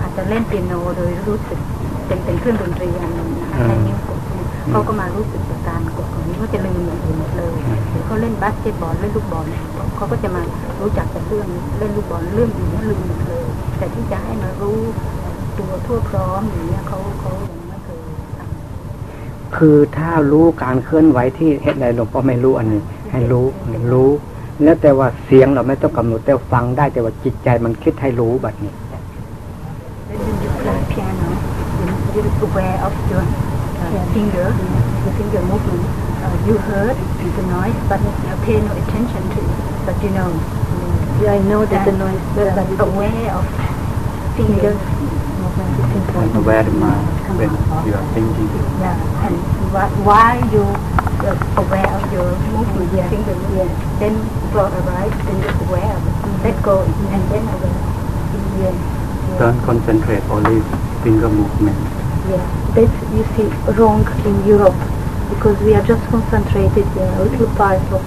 อาจจะเล่นเปียโนโดยรู้สึกเป็นเป็นเครื่องดนตรีอันหนึ่งนะใช้นิ้วกดเนี่ยเขาก็มารู้สึกจากการกดของนี้เขาจะลืมอย่างอื่นหมดเลยหรือเขาเล่นบาสเกตบอลเล่นลูกบอลเขาก็จะมารู้จักแต่เรื่องเล่นลูกบอลเรื่องอื่นเนี่ยลืมหมดเลย แต่ที่จะให้มารู้ตัวทั่วพร้อมอย่างเนี้ยเขาเขายังไม่เคยคือถ้ารู้การเคลื่อนไหวที่เฮ็ดใดหลวงพ่อไม่รู้อันนี้ ให้รู้รู้ แล้วแต่ว่าเสียงเราไม่ต้องกำหนดแต่ฟังได้แต่ว่าจิตใจมันคิดให้รู้แบบนี้ When you play piano, you- you're aware of your uh, finger, your finger movement. Uh, you heard the noise, but you pay no attention to it. But you know, Yeah, I know that the noise, but, but but aware of finger movement is important. aware the mind when you are thinking. Yeah, and wh- while you uh, aware of your movement, your finger movement, then thought arise, then you're aware of it. Let go, and then aware. Yeah. Don't concentrate only finger movement. yeah, that's you see wrong in Europe because we are just concentrated in a little part of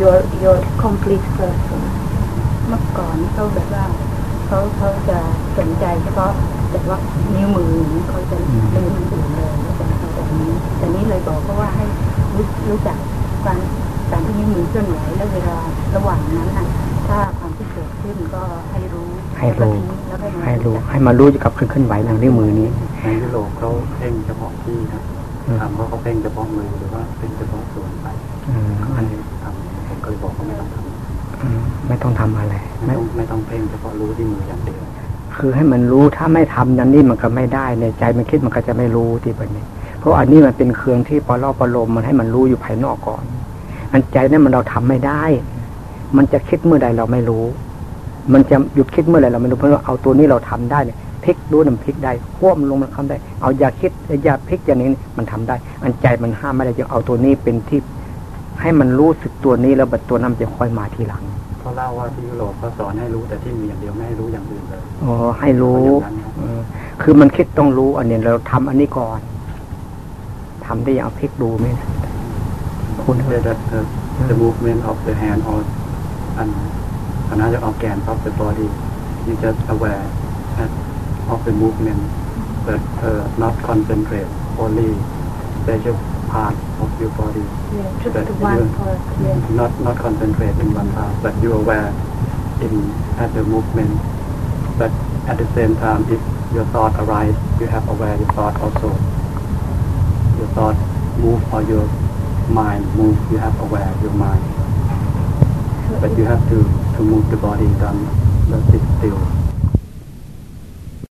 your your complete person. เมื่อก่อนเขาแบบว่าเขาเขาจะสนใจเฉพาะแต่ว่านิ้วมืออย่างนี้เขาจะลืมมันอื่นเลยแล้วจะเอาแบบนี้แต่นี้เลยบอกเขาว่าให้ รู้รู้จักการการที่นิ้วมือเคลื่อนไหวแล้วเวลาระหว่างนั้นน่ะถ้าความที่เกิดขึ้นก็ให้รู้ให้รู้แล้วก็ทิ้งแล้วก็มาให้รู้ ให้มารู้กับเคลื่อนเคลื่อนไหวทางนิ้วมือนี้ในยุโรปเขาเพ่งเฉพาะที่ครับอืมถามว่าเขาเพ่งเฉพาะมือหรือว่าเพ่งเฉพาะส่วนไหนอืมอัอันนนี้ทำผมก็เลยบอกเขาไม่ต้องทอืมไม่ต้องทำอะไรำไม่ไม่ต้องไม่ต้องเพ่งเฉพาะรู้ที่มืออย่างเดียวคือให้มันรู้ถ้าไม่ทำอย่างนี้มันก็ไม่ได้ในใจมันคิดมันก็จะไม่รู้ที่แบบนี้เพ ราะอันนี้มันเป็นเครื่องที่ปลอบประโลมมันให้มันรู้อยู่ภายนอกก่อน อันใจเนี่ยมันเราทำไม่ได้ มันจะคิดเมื่อใดเราไม่รู้ มันจะหยุดคิดเมื่อไหรเราไม่รู้เพราะว่าเอาตัวนี้เราทำได้เนี่ยพลิกรู้มันพลิกได้ควบลงมันทำได้ เอาอย่าคิดอย่าพลิกอย่างนี้มันทำได้ อันใจมันห้ามไม่ได้จึงเอาตัวนี้เป็นที่ให้มันรู้สึกตัวนี้แล้วบัดตัวนั้นมันจะค่อยมาทีหลังเขาเล่าว่าที่ยุโรปเขาสอนให้รู้แต่ที่มืออย่างเดียวไม่ให้รู้อย่างอื่นเลยอ๋อให้รู้อย่างนั้นครับเออคือมันคิดต้องรู้อันนี้เราทำอันนี้ก่อน ทำได้อย่างเอาพลิกดูไหมคุณ Say that the, the movement of the hand or an, another organ of the body you just aware that of the movement but uh, not concentrate only special part of your body Yeah, just But the one you- part. Yeah. not not concentrate in one part but you aware in at the movement but at the same time if your thought arise you have aware your thought also your thought move or your mind move you have aware your mind. But you have to to move the body down let it still